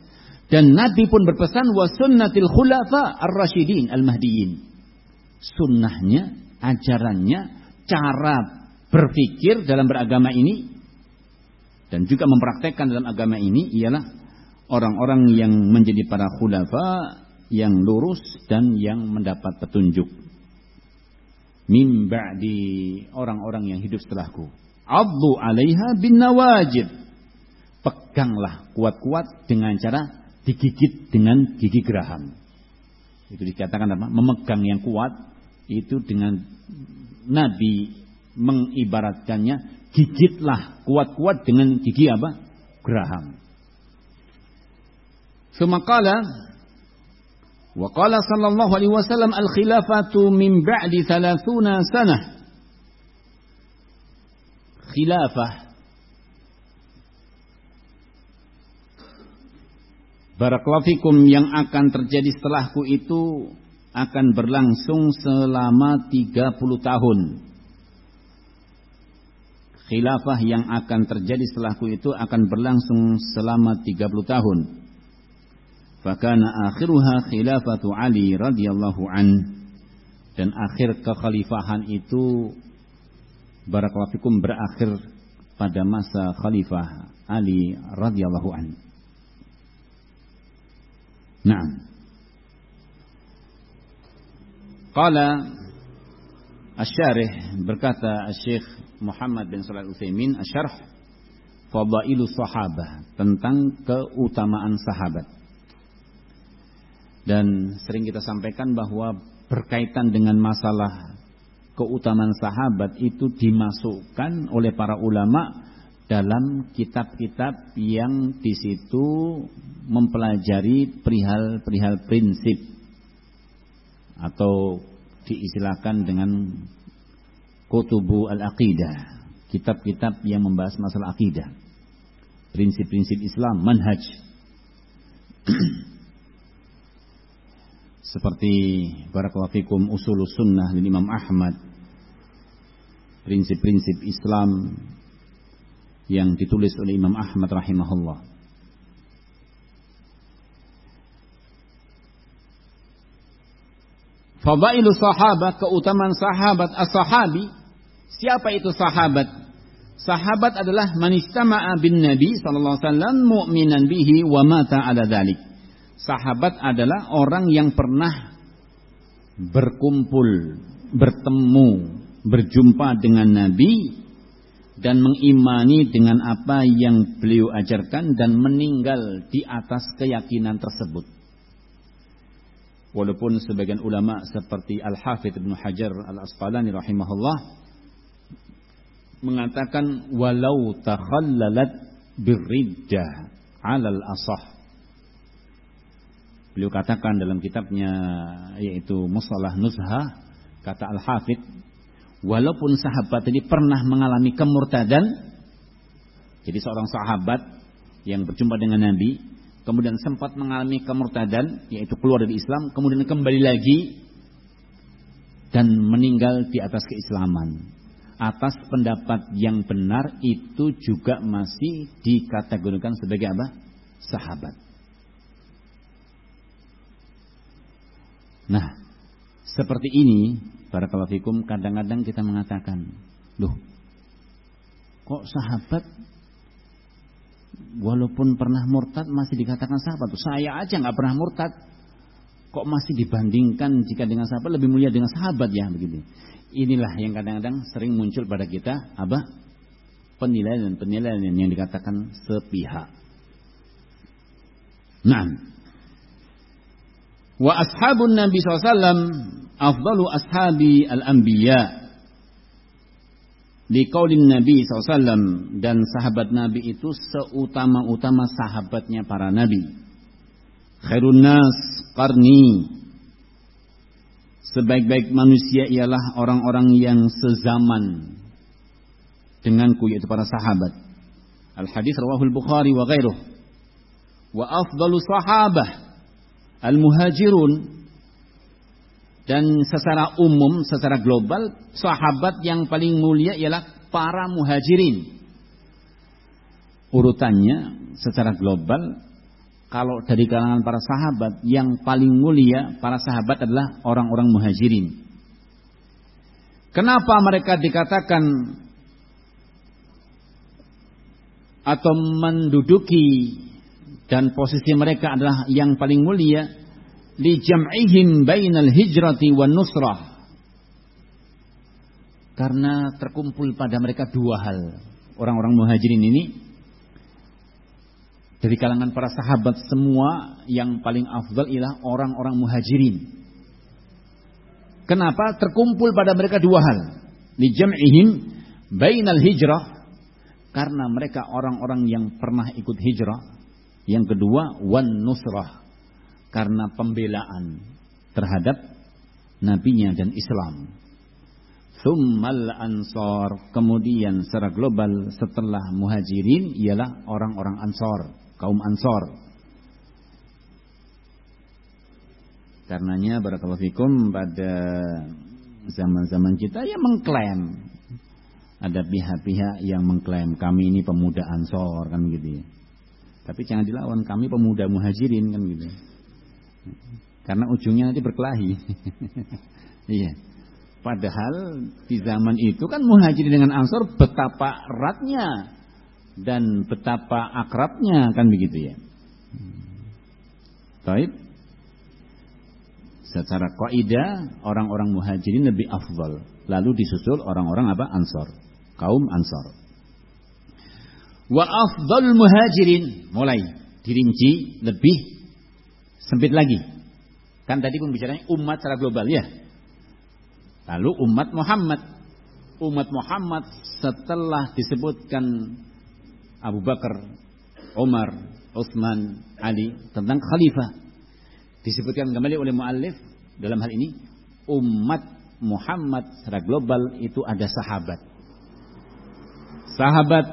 Dan Nabi pun berpesan wa sunnatil khulafa ar-rasyidin al-mahdiyin. Sunnahnya, ajarannya, cara berpikir dalam beragama ini dan juga mempraktekkan dalam agama ini ialah orang-orang yang menjadi para khulafa yang lurus dan yang mendapat petunjuk. Min ba'di orang-orang yang hidup setelahku. Abdu 'alaiha bin nawajid. Peganglah kuat-kuat dengan cara digigit dengan gigi geraham. Itu dikatakan apa? Memegang yang kuat itu dengan Nabi mengibaratkannya gigitlah kuat-kuat dengan gigi apa? Geraham. Semakala qala sallallahu alaihi wasallam al khilafatu min ba'di 30 sanah. Baraklafikum yang akan terjadi setelahku itu akan berlangsung selama 30 tahun khilafah yang akan terjadi setelahku itu akan berlangsung selama 30 tahun. Fakana akhiruha khilafatu Ali radhiyallahu an. dan akhir kekhalifahan itu barakallahu berakhir pada masa khalifah Ali radhiyallahu anhu. Nah. Qala Asy-Syarih berkata Syekh Muhammad bin Shalih Al-Utsaimin Asy-Syarh Fadailu Sahabah tentang keutamaan sahabat. Dan sering kita sampaikan bahwa berkaitan dengan masalah keutamaan sahabat itu dimasukkan oleh para ulama dalam kitab-kitab yang di situ mempelajari perihal-perihal prinsip atau diistilahkan dengan kutubu al-aqidah, kitab-kitab yang membahas masalah akidah, prinsip-prinsip Islam, manhaj. (clears throat) seperti barakallahu fikum usul sunnah dari Imam Ahmad prinsip-prinsip Islam yang ditulis oleh Imam Ahmad rahimahullah Fadailu sahabat, keutamaan sahabat as-sahabi. Siapa itu sahabat? Sahabat adalah manistama'a bin Nabi sallallahu alaihi wasallam mu'minan bihi wa mata ala dalik. Sahabat adalah orang yang pernah berkumpul, bertemu, berjumpa dengan Nabi dan mengimani dengan apa yang beliau ajarkan dan meninggal di atas keyakinan tersebut. Walaupun sebagian ulama seperti Al-Hafidh Ibn Hajar Al-Asqalani rahimahullah mengatakan walau takhallalat birriddah alal asah Beliau katakan dalam kitabnya yaitu Musalah Nuzha kata Al-Hafidh walaupun sahabat ini pernah mengalami kemurtadan jadi seorang sahabat yang berjumpa dengan Nabi kemudian sempat mengalami kemurtadan yaitu keluar dari Islam kemudian kembali lagi dan meninggal di atas keislaman atas pendapat yang benar itu juga masih dikategorikan sebagai apa? sahabat Nah, seperti ini, para kalafikum kadang-kadang kita mengatakan, loh, kok sahabat walaupun pernah murtad masih dikatakan sahabat? Saya aja nggak pernah murtad, kok masih dibandingkan jika dengan sahabat lebih mulia dengan sahabat ya begitu. Inilah yang kadang-kadang sering muncul pada kita, apa? Penilaian dan penilaian yang dikatakan sepihak. Nah, Wa ashabun Nabi SAW afdalu ashabi al-anbiya. Di kaulin Nabi SAW dan sahabat Nabi itu seutama-utama sahabatnya para Nabi. Khairun nas qarni. Sebaik-baik manusia ialah orang-orang yang sezaman denganku yaitu para sahabat. Al-hadis rawahul Bukhari wa ghairuh. Wa afdalu sahabah al-muhajirun dan secara umum, secara global, sahabat yang paling mulia ialah para muhajirin. Urutannya secara global, kalau dari kalangan para sahabat, yang paling mulia para sahabat adalah orang-orang muhajirin. Kenapa mereka dikatakan atau menduduki dan posisi mereka adalah yang paling mulia li jam'ihim bainal hijrati wan nusrah. Karena terkumpul pada mereka dua hal. Orang-orang muhajirin ini dari kalangan para sahabat semua yang paling afdal ialah orang-orang muhajirin. Kenapa? Terkumpul pada mereka dua hal. Li jam'ihim bainal hijrah karena mereka orang-orang yang pernah ikut hijrah yang kedua wan nusrah karena pembelaan terhadap nabinya dan Islam. Thummal ansor kemudian secara global setelah muhajirin ialah orang-orang ansor, kaum ansor. Karenanya barakallahu fikum pada zaman-zaman kita yang mengklaim ada pihak-pihak yang mengklaim kami ini pemuda ansor kan gitu ya. Tapi jangan dilawan, kami pemuda muhajirin kan gitu. Karena ujungnya nanti berkelahi. (laughs) Iya. Padahal di zaman itu kan muhajirin dengan ansor betapa eratnya dan betapa akrabnya kan begitu ya. Taib. Secara kaidah orang-orang muhajirin lebih afdal, lalu disusul orang-orang apa? Ansor. Kaum Ansor. Wa afdal muhajirin mulai dirinci lebih sempit lagi. Kan tadi pembicaranya umat secara global ya. Lalu umat Muhammad. Umat Muhammad setelah disebutkan Abu Bakar, Umar, Utsman, Ali tentang khalifah. Disebutkan kembali oleh muallif dalam hal ini umat Muhammad secara global itu ada sahabat. Sahabat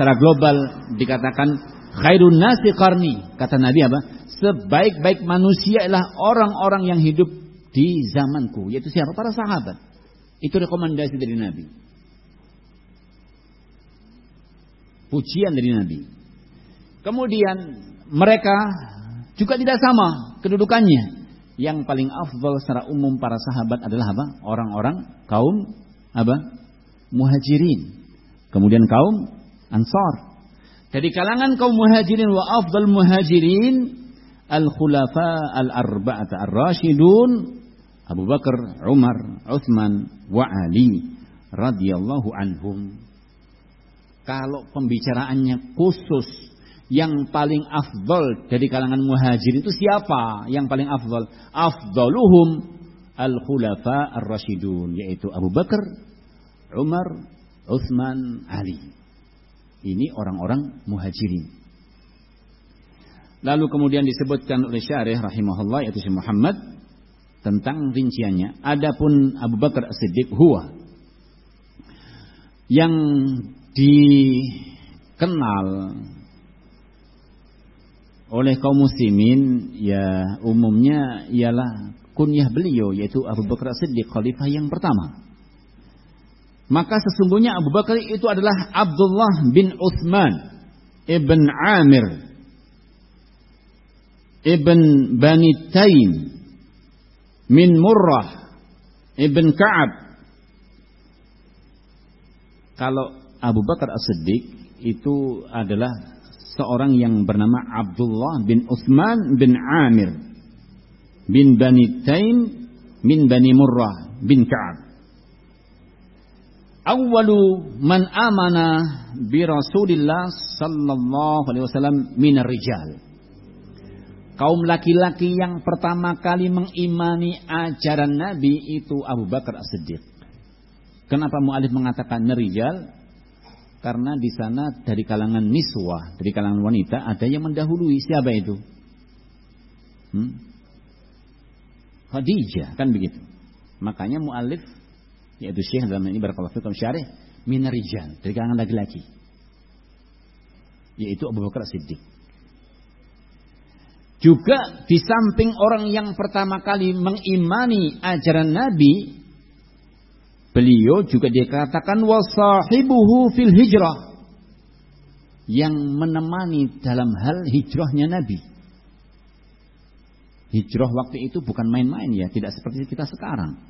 secara global dikatakan khairun nasi qarni. Kata Nabi apa? Sebaik-baik manusia adalah orang-orang yang hidup di zamanku. Yaitu siapa? Para sahabat. Itu rekomendasi dari Nabi. Pujian dari Nabi. Kemudian mereka juga tidak sama kedudukannya. Yang paling afdal secara umum para sahabat adalah apa? Orang-orang kaum apa? Muhajirin. Kemudian kaum Ansar. Dari kalangan kaum Muhajirin wa afdal Muhajirin al-khulafa al-arba'ata ar-rasyidun Abu Bakar, Umar, Uthman, wa Ali radhiyallahu anhum kalau pembicaraannya khusus yang paling afdol dari kalangan muhajir itu siapa yang paling afdol? Afdoluhum al-khulafa ar-rasyidun yaitu Abu Bakar, Umar, Uthman, Ali. Ini orang-orang muhajirin. Lalu kemudian disebutkan oleh Syarih rahimahullah yaitu si Muhammad tentang rinciannya. Adapun Abu Bakar As-Siddiq huwa yang dikenal oleh kaum muslimin ya umumnya ialah kunyah beliau yaitu Abu Bakar Siddiq khalifah yang pertama. Maka sesungguhnya Abu Bakar itu adalah Abdullah bin Uthman ibn Amir ibn Bani Taim min Murrah ibn Ka'ab. Kalau Abu Bakar As-Siddiq itu adalah seorang yang bernama Abdullah bin Uthman bin Amir bin Bani Taim min Bani Murrah bin Ka'ab. Awalu man amana bi Rasulillah sallallahu alaihi wasallam min rijal. Kaum laki-laki yang pertama kali mengimani ajaran Nabi itu Abu Bakar As-Siddiq. Kenapa mu'alif mengatakan nerijal? Karena di sana dari kalangan niswah, dari kalangan wanita ada yang mendahului. Siapa itu? Hmm? Khadijah, kan begitu. Makanya mu'alif, yaitu syekh dalam ini barakallahu fikum syarih, minarijal, dari kalangan laki-laki. Yaitu Abu Bakar Siddiq. Juga di samping orang yang pertama kali mengimani ajaran Nabi, Beliau juga dikatakan wasahibuhu fil hijrah. Yang menemani dalam hal hijrahnya Nabi. Hijrah waktu itu bukan main-main ya, tidak seperti kita sekarang.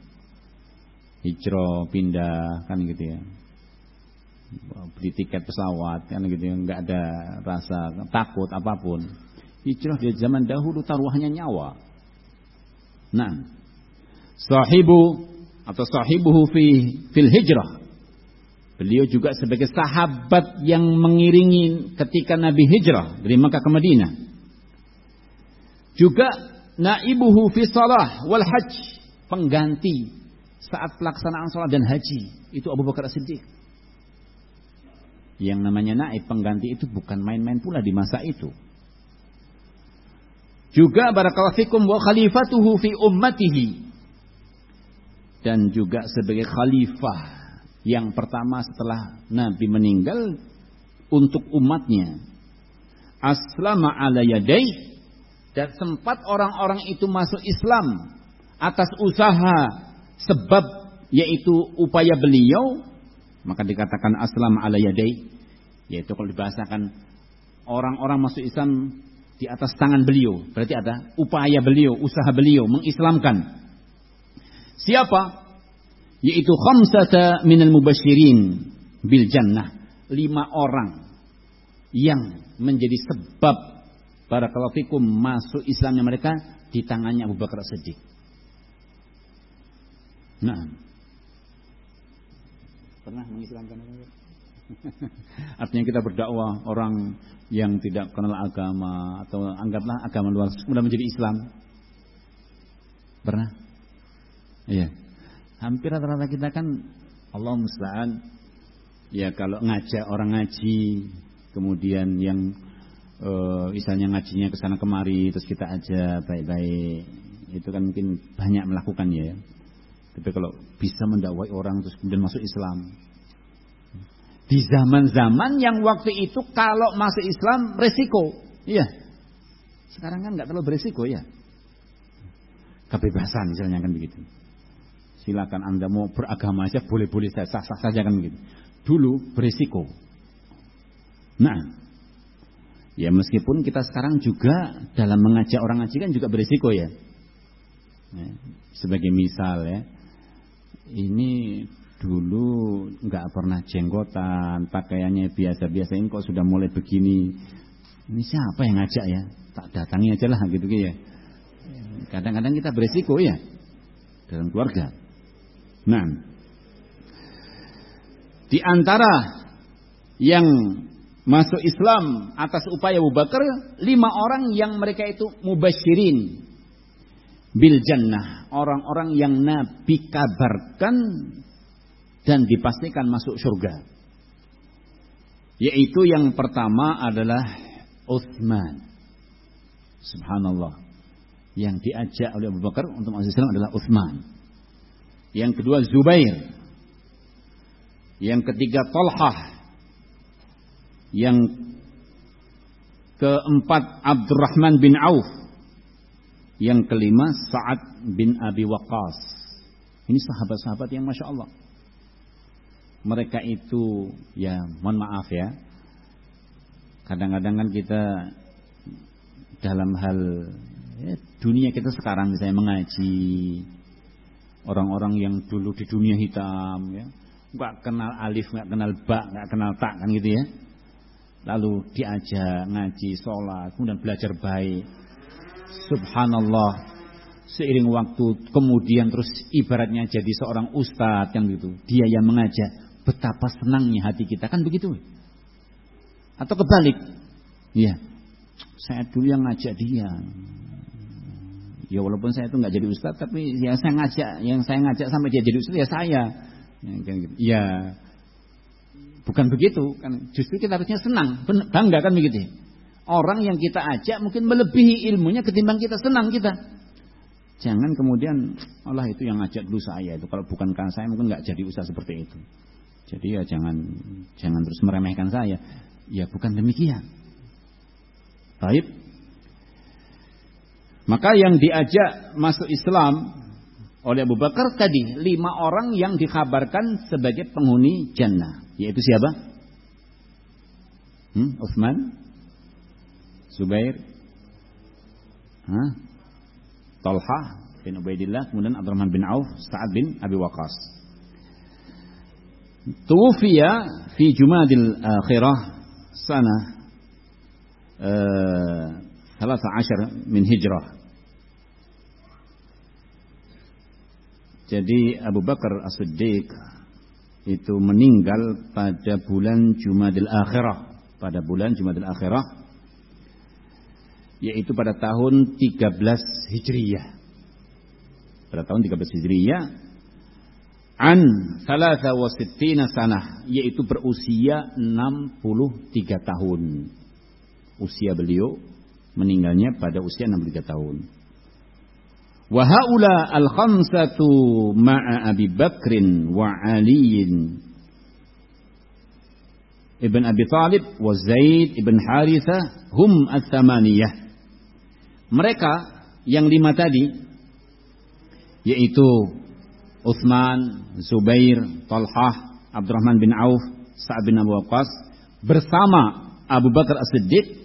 Hijrah pindah kan gitu ya. Beli tiket pesawat kan gitu ya, nggak ada rasa takut apa pun. Hijrah di zaman dahulu taruhannya nyawa. Nah, sahibu atau sahibuhu fi fil hijrah. Beliau juga sebagai sahabat yang mengiringi ketika Nabi hijrah dari Makkah ke Madinah. Juga naibuhu fi salah wal hajj, pengganti saat pelaksanaan salat dan haji. Itu Abu Bakar As-Siddiq. Yang namanya naib pengganti itu bukan main-main pula di masa itu. Juga barakallahu fikum wa khalifatuhu fi ummatihi dan juga sebagai khalifah yang pertama setelah Nabi meninggal untuk umatnya. Aslama ala yadai dan sempat orang-orang itu masuk Islam atas usaha sebab yaitu upaya beliau maka dikatakan aslam ala yadai yaitu kalau dibahasakan orang-orang masuk Islam di atas tangan beliau berarti ada upaya beliau usaha beliau mengislamkan Siapa? Yaitu khamsata minal mubashirin bil jannah. Lima orang yang menjadi sebab para kalafikum masuk Islamnya mereka di tangannya Abu Bakar Siddiq. Nah, pernah mengislamkan (laughs) Artinya kita berdakwah orang yang tidak kenal agama atau anggaplah agama luar sudah menjadi Islam. Pernah? Iya. Hampir rata-rata kita kan Allah musta'an ya kalau ngajak orang ngaji kemudian yang e, misalnya ngajinya ke sana kemari terus kita aja baik-baik itu kan mungkin banyak melakukan ya tapi kalau bisa mendakwai orang terus kemudian masuk Islam. Di zaman-zaman yang waktu itu kalau masuk Islam resiko. Iya. Sekarang kan nggak terlalu beresiko ya kebebasan misalnya kan begitu. Silakan anda mau beragama aja boleh-boleh saja sah-sah saja kan begitu. Dulu beresiko Nah, ya meskipun kita sekarang juga dalam mengajak orang ngaji kan juga berisiko ya. Nah, sebagai misal ya, ini dulu nggak pernah jenggotan, pakaiannya biasa-biasa ini kok sudah mulai begini. Ini siapa yang ngajak ya? Tak datangi aja lah gitu ya. Kadang-kadang kita berisiko ya dalam keluarga. Nah, di antara yang masuk Islam atas upaya Abu Bakar lima orang yang mereka itu mubashirin bil jannah. Orang-orang yang Nabi kabarkan dan dipastikan masuk surga. Yaitu yang pertama adalah Uthman. Subhanallah. Yang diajak oleh Abu Bakar untuk Islam adalah Uthman. Yang kedua Zubair. Yang ketiga Talhah. Yang keempat Abdurrahman bin Auf. Yang kelima Sa'ad bin Abi Waqqas. Ini sahabat-sahabat yang Masya Allah. Mereka itu ya mohon maaf ya. Kadang-kadang kan kita dalam hal ya, dunia kita sekarang misalnya mengaji orang-orang yang dulu di dunia hitam ya nggak kenal alif nggak kenal ba nggak kenal tak kan gitu ya lalu diajak ngaji, sholat, kemudian belajar baik. Subhanallah, seiring waktu kemudian terus ibaratnya jadi seorang ustadz kan gitu. Dia yang mengajak, betapa senangnya hati kita kan begitu. Atau kebalik, ya, saya dulu yang ngajak dia. Ya walaupun saya itu nggak jadi ustadz, tapi yang saya ngajak, yang saya ngajak sampai dia jadi ustadz ya saya. Ya, ya Bukan begitu, kan justru kita harusnya senang, bangga kan begitu. Orang yang kita ajak mungkin melebihi ilmunya ketimbang kita senang kita. Jangan kemudian Allah itu yang ngajak dulu saya itu kalau bukan karena saya mungkin nggak jadi usaha seperti itu. Jadi ya jangan jangan terus meremehkan saya. Ya bukan demikian. Baik. Maka yang diajak masuk Islam oleh Abu Bakar tadi lima orang yang dikabarkan sebagai penghuni jannah. Yaitu siapa? Hmm? Uthman? Zubair? Hah? Talha bin Ubaidillah, kemudian Abdurrahman bin Auf, Sa'ad bin Abi Waqas. Tuwfiya fi Jumadil Akhirah sana uh, 13 min Hijrah. Jadi Abu Bakar As-Siddiq itu meninggal pada bulan Jumadil Akhirah pada bulan Jumadil Akhirah yaitu pada tahun 13 Hijriyah. Pada tahun 13 Hijriyah an salasa wa sittina sanah yaitu berusia 63 tahun. Usia beliau meninggalnya pada usia 63 tahun. Wahaula al-khamsatu ma'a Abi Bakrin wa Aliin Ibn Abi Talib wa Zaid Ibn Haritha hum al-thamaniyah. Mereka yang lima tadi yaitu Uthman, Zubair, Talhah, Abdurrahman bin Auf, Sa'ad bin Abu Waqqas bersama Abu Bakar As-Siddiq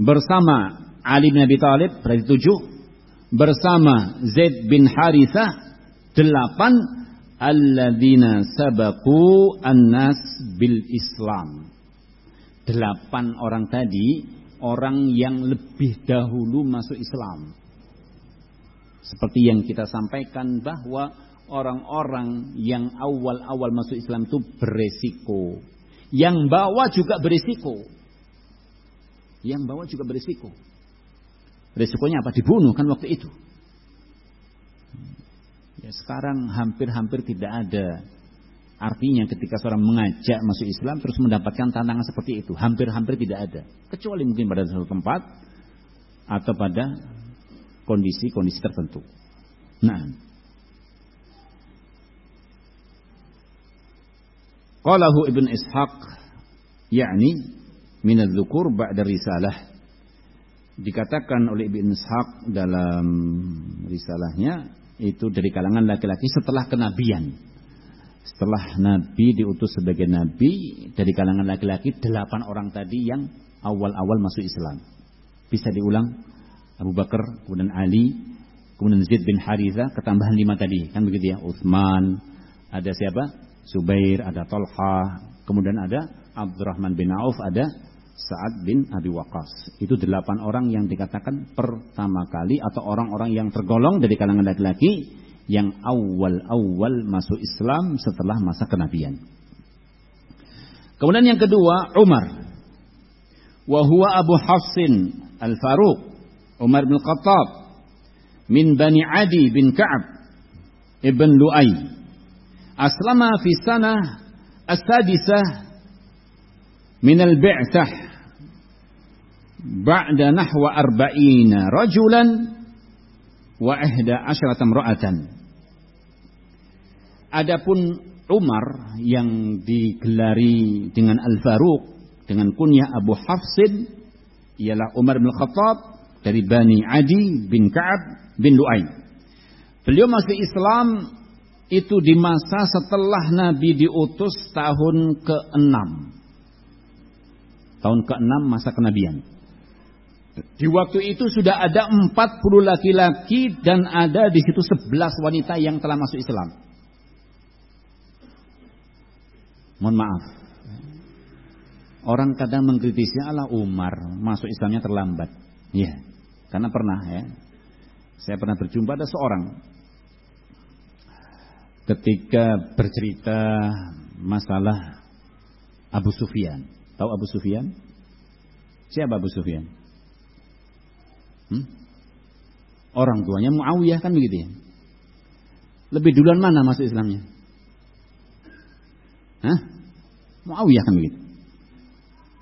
bersama Ali bin Abi Talib berarti tujuh bersama Zaid bin Harithah Delapan alladzina sabaku annas bil Islam. Delapan orang tadi orang yang lebih dahulu masuk Islam. Seperti yang kita sampaikan bahwa orang-orang yang awal-awal masuk Islam itu beresiko. Yang bawa juga beresiko. Yang bawa juga beresiko. Resikonya apa? Dibunuh kan waktu itu. Ya, sekarang hampir-hampir tidak ada artinya ketika seorang mengajak masuk Islam terus mendapatkan tantangan seperti itu. Hampir-hampir tidak ada. Kecuali mungkin pada satu tempat atau pada kondisi-kondisi tertentu. Nah. Qalahu Ibn Ishaq yakni min adz-dzukur ba'da risalah dikatakan oleh Ibn Ishaq dalam risalahnya itu dari kalangan laki-laki setelah kenabian. Setelah Nabi diutus sebagai Nabi dari kalangan laki-laki delapan orang tadi yang awal-awal masuk Islam. Bisa diulang Abu Bakar, kemudian Ali, kemudian Zaid bin Haritha, ketambahan lima tadi, kan begitu ya? Uthman, ada siapa? Subair, ada Talha, kemudian ada Abdurrahman bin Auf, ada Sa'ad bin Abi Waqqas. Itu delapan orang yang dikatakan pertama kali atau orang-orang yang tergolong dari kalangan laki-laki yang awal-awal masuk Islam setelah masa kenabian. Kemudian yang kedua, Umar. Wahua Abu Hafsin Al-Faruq. Umar bin Khattab. Min Bani Adi bin Ka'ab. Ibn Lu'ay. Aslama fi sanah as-sadisah min al-bi'sah ba'da nahwa arba'ina rajulan wa ihda asyrata imra'atan. Adapun Umar yang digelari dengan Al-Faruq dengan kunyah Abu Hafsin ialah Umar bin Khattab dari Bani Adi bin Ka'ab bin Lu'ay. Beliau masuk Islam itu di masa setelah Nabi diutus tahun ke-6. Tahun ke-6 masa kenabian. Di waktu itu sudah ada 40 laki-laki dan ada di situ 11 wanita yang telah masuk Islam. Mohon maaf. Orang kadang mengkritisi Allah Umar masuk Islamnya terlambat. Iya. Karena pernah ya. Saya pernah berjumpa ada seorang ketika bercerita masalah Abu Sufyan. Tahu Abu Sufyan? Siapa Abu Sufyan? Hmm? Orang tuanya Muawiyah kan begitu ya. Lebih duluan mana masuk Islamnya? Hah? Muawiyah kan begitu.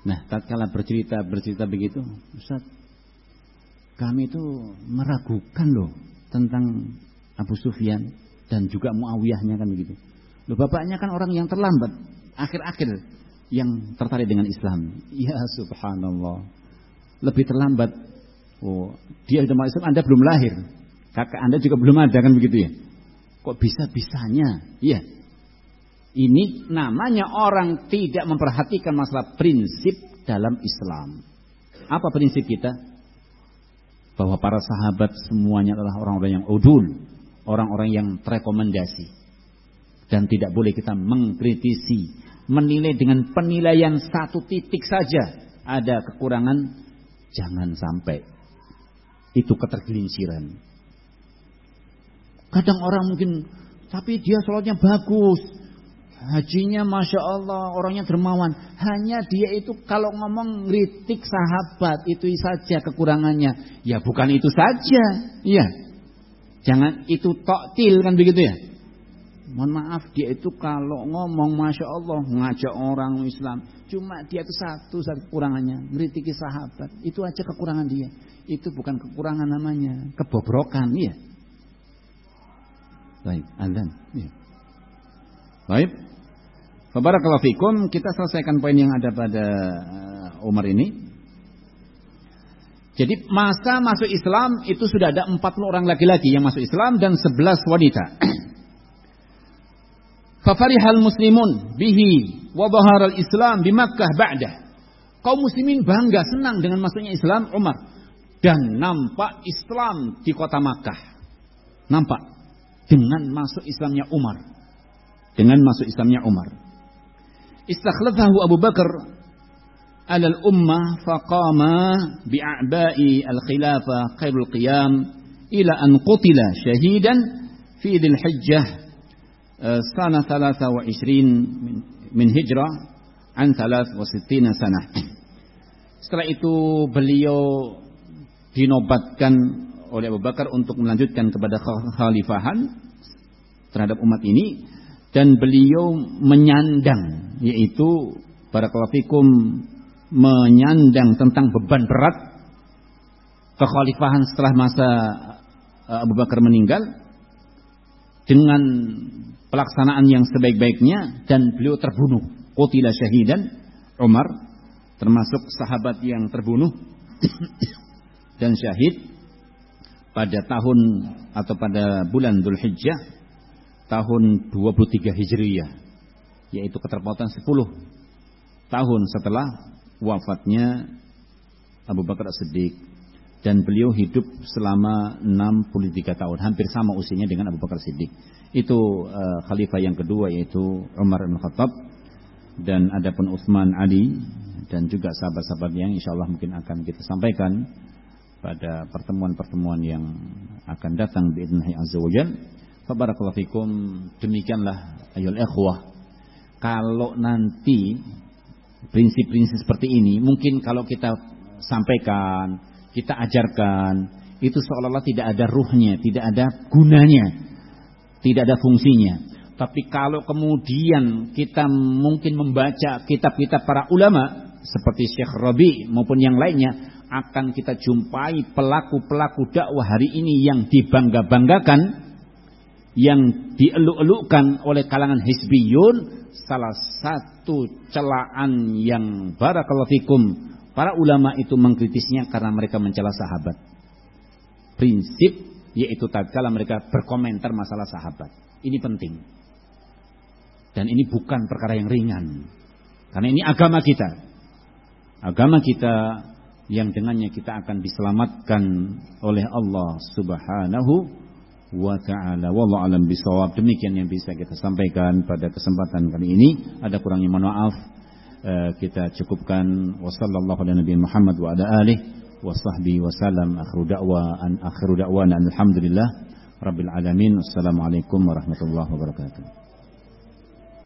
Nah, tatkala bercerita bercerita begitu, Ustaz, kami itu meragukan loh tentang Abu Sufyan dan juga Muawiyahnya kan begitu. Loh bapaknya kan orang yang terlambat, akhir-akhir yang tertarik dengan Islam. Ya subhanallah. Lebih terlambat Oh, dia sudah masuk Anda belum lahir. Kakak Anda juga belum ada kan begitu ya? Kok bisa-bisanya? Iya. Ini namanya orang tidak memperhatikan masalah prinsip dalam Islam. Apa prinsip kita? Bahwa para sahabat semuanya adalah orang-orang yang udul, orang-orang yang terekomendasi. Dan tidak boleh kita mengkritisi, menilai dengan penilaian satu titik saja. Ada kekurangan, jangan sampai itu ketergelinciran. Kadang orang mungkin, tapi dia sholatnya bagus. Hajinya Masya Allah, orangnya dermawan. Hanya dia itu kalau ngomong kritik sahabat, itu saja kekurangannya. Ya bukan itu saja. Iya. Jangan itu toktil kan begitu ya. Mohon maaf dia itu kalau ngomong Masya Allah ngajak orang Islam. Cuma dia itu satu, satu kekurangannya. Ngeritiki sahabat. Itu aja kekurangan dia itu bukan kekurangan namanya, kebobrokan, iya. Baik, azan. Iya. Baik. Barakallahu fikum, kita selesaikan poin yang ada pada uh, Umar ini. Jadi masa masuk Islam itu sudah ada 40 orang laki-laki yang masuk Islam dan 11 wanita. (clears throat) Fafarihal muslimun bihi wa al Islam di Makkah ba'dah. Kaum muslimin bangga senang dengan masuknya Islam Umar dan nampak Islam di kota Makkah. Nampak. dengan masuk Islamnya Umar. Dengan masuk Islamnya Umar. Istakhlafahu Abu Bakar alal ummah faqama bi'a'ba'i al-khilafah khairul qiyam ila an qutila syahidan fi dhil hijjah sana 23 min hijrah an 63 sanah. Setelah itu beliau dinobatkan oleh Abu Bakar untuk melanjutkan kepada khalifahan terhadap umat ini dan beliau menyandang yaitu para kalafikum menyandang tentang beban berat kekhalifahan setelah masa eh, Abu Bakar meninggal dengan pelaksanaan yang sebaik-baiknya dan beliau terbunuh. Qutila syahidan Umar termasuk sahabat yang terbunuh (coughs) dan syahid pada tahun atau pada bulan Dhul Hijjah tahun 23 Hijriyah yaitu keterpautan 10 tahun setelah wafatnya Abu Bakar As-Siddiq dan beliau hidup selama 63 tahun hampir sama usianya dengan Abu Bakar Siddiq itu uh, khalifah yang kedua yaitu Umar bin Khattab dan adapun Utsman Ali dan juga sahabat-sahabat yang insyaallah mungkin akan kita sampaikan pada pertemuan-pertemuan yang akan datang biidznillah azza. Fabarakallahu fikum. Demikianlah ayol ikhwah. Kalau nanti prinsip-prinsip seperti ini mungkin kalau kita sampaikan, kita ajarkan, itu seolah-olah tidak ada ruhnya, tidak ada gunanya, tidak ada fungsinya. Tapi kalau kemudian kita mungkin membaca kitab-kitab para ulama seperti Syekh Rabi maupun yang lainnya, akan kita jumpai pelaku-pelaku dakwah hari ini yang dibangga-banggakan yang dieluk-elukkan oleh kalangan hizbiyun salah satu celaan yang barakallahu fikum para ulama itu mengkritisnya karena mereka mencela sahabat. Prinsip yaitu tatkala mereka berkomentar masalah sahabat. Ini penting. Dan ini bukan perkara yang ringan. Karena ini agama kita. Agama kita yang dengannya kita akan diselamatkan oleh Allah Subhanahu wa taala. Wallahu alam bisawab. Demikian yang bisa kita sampaikan pada kesempatan kali ini. Ada kurangnya mohon maaf. Eh, kita cukupkan wasallallahu ala nabi Muhammad wa ala alihi wasallam akhiru da'wa an akhiru da'wana alhamdulillah rabbil alamin. Wassalamualaikum warahmatullahi wabarakatuh.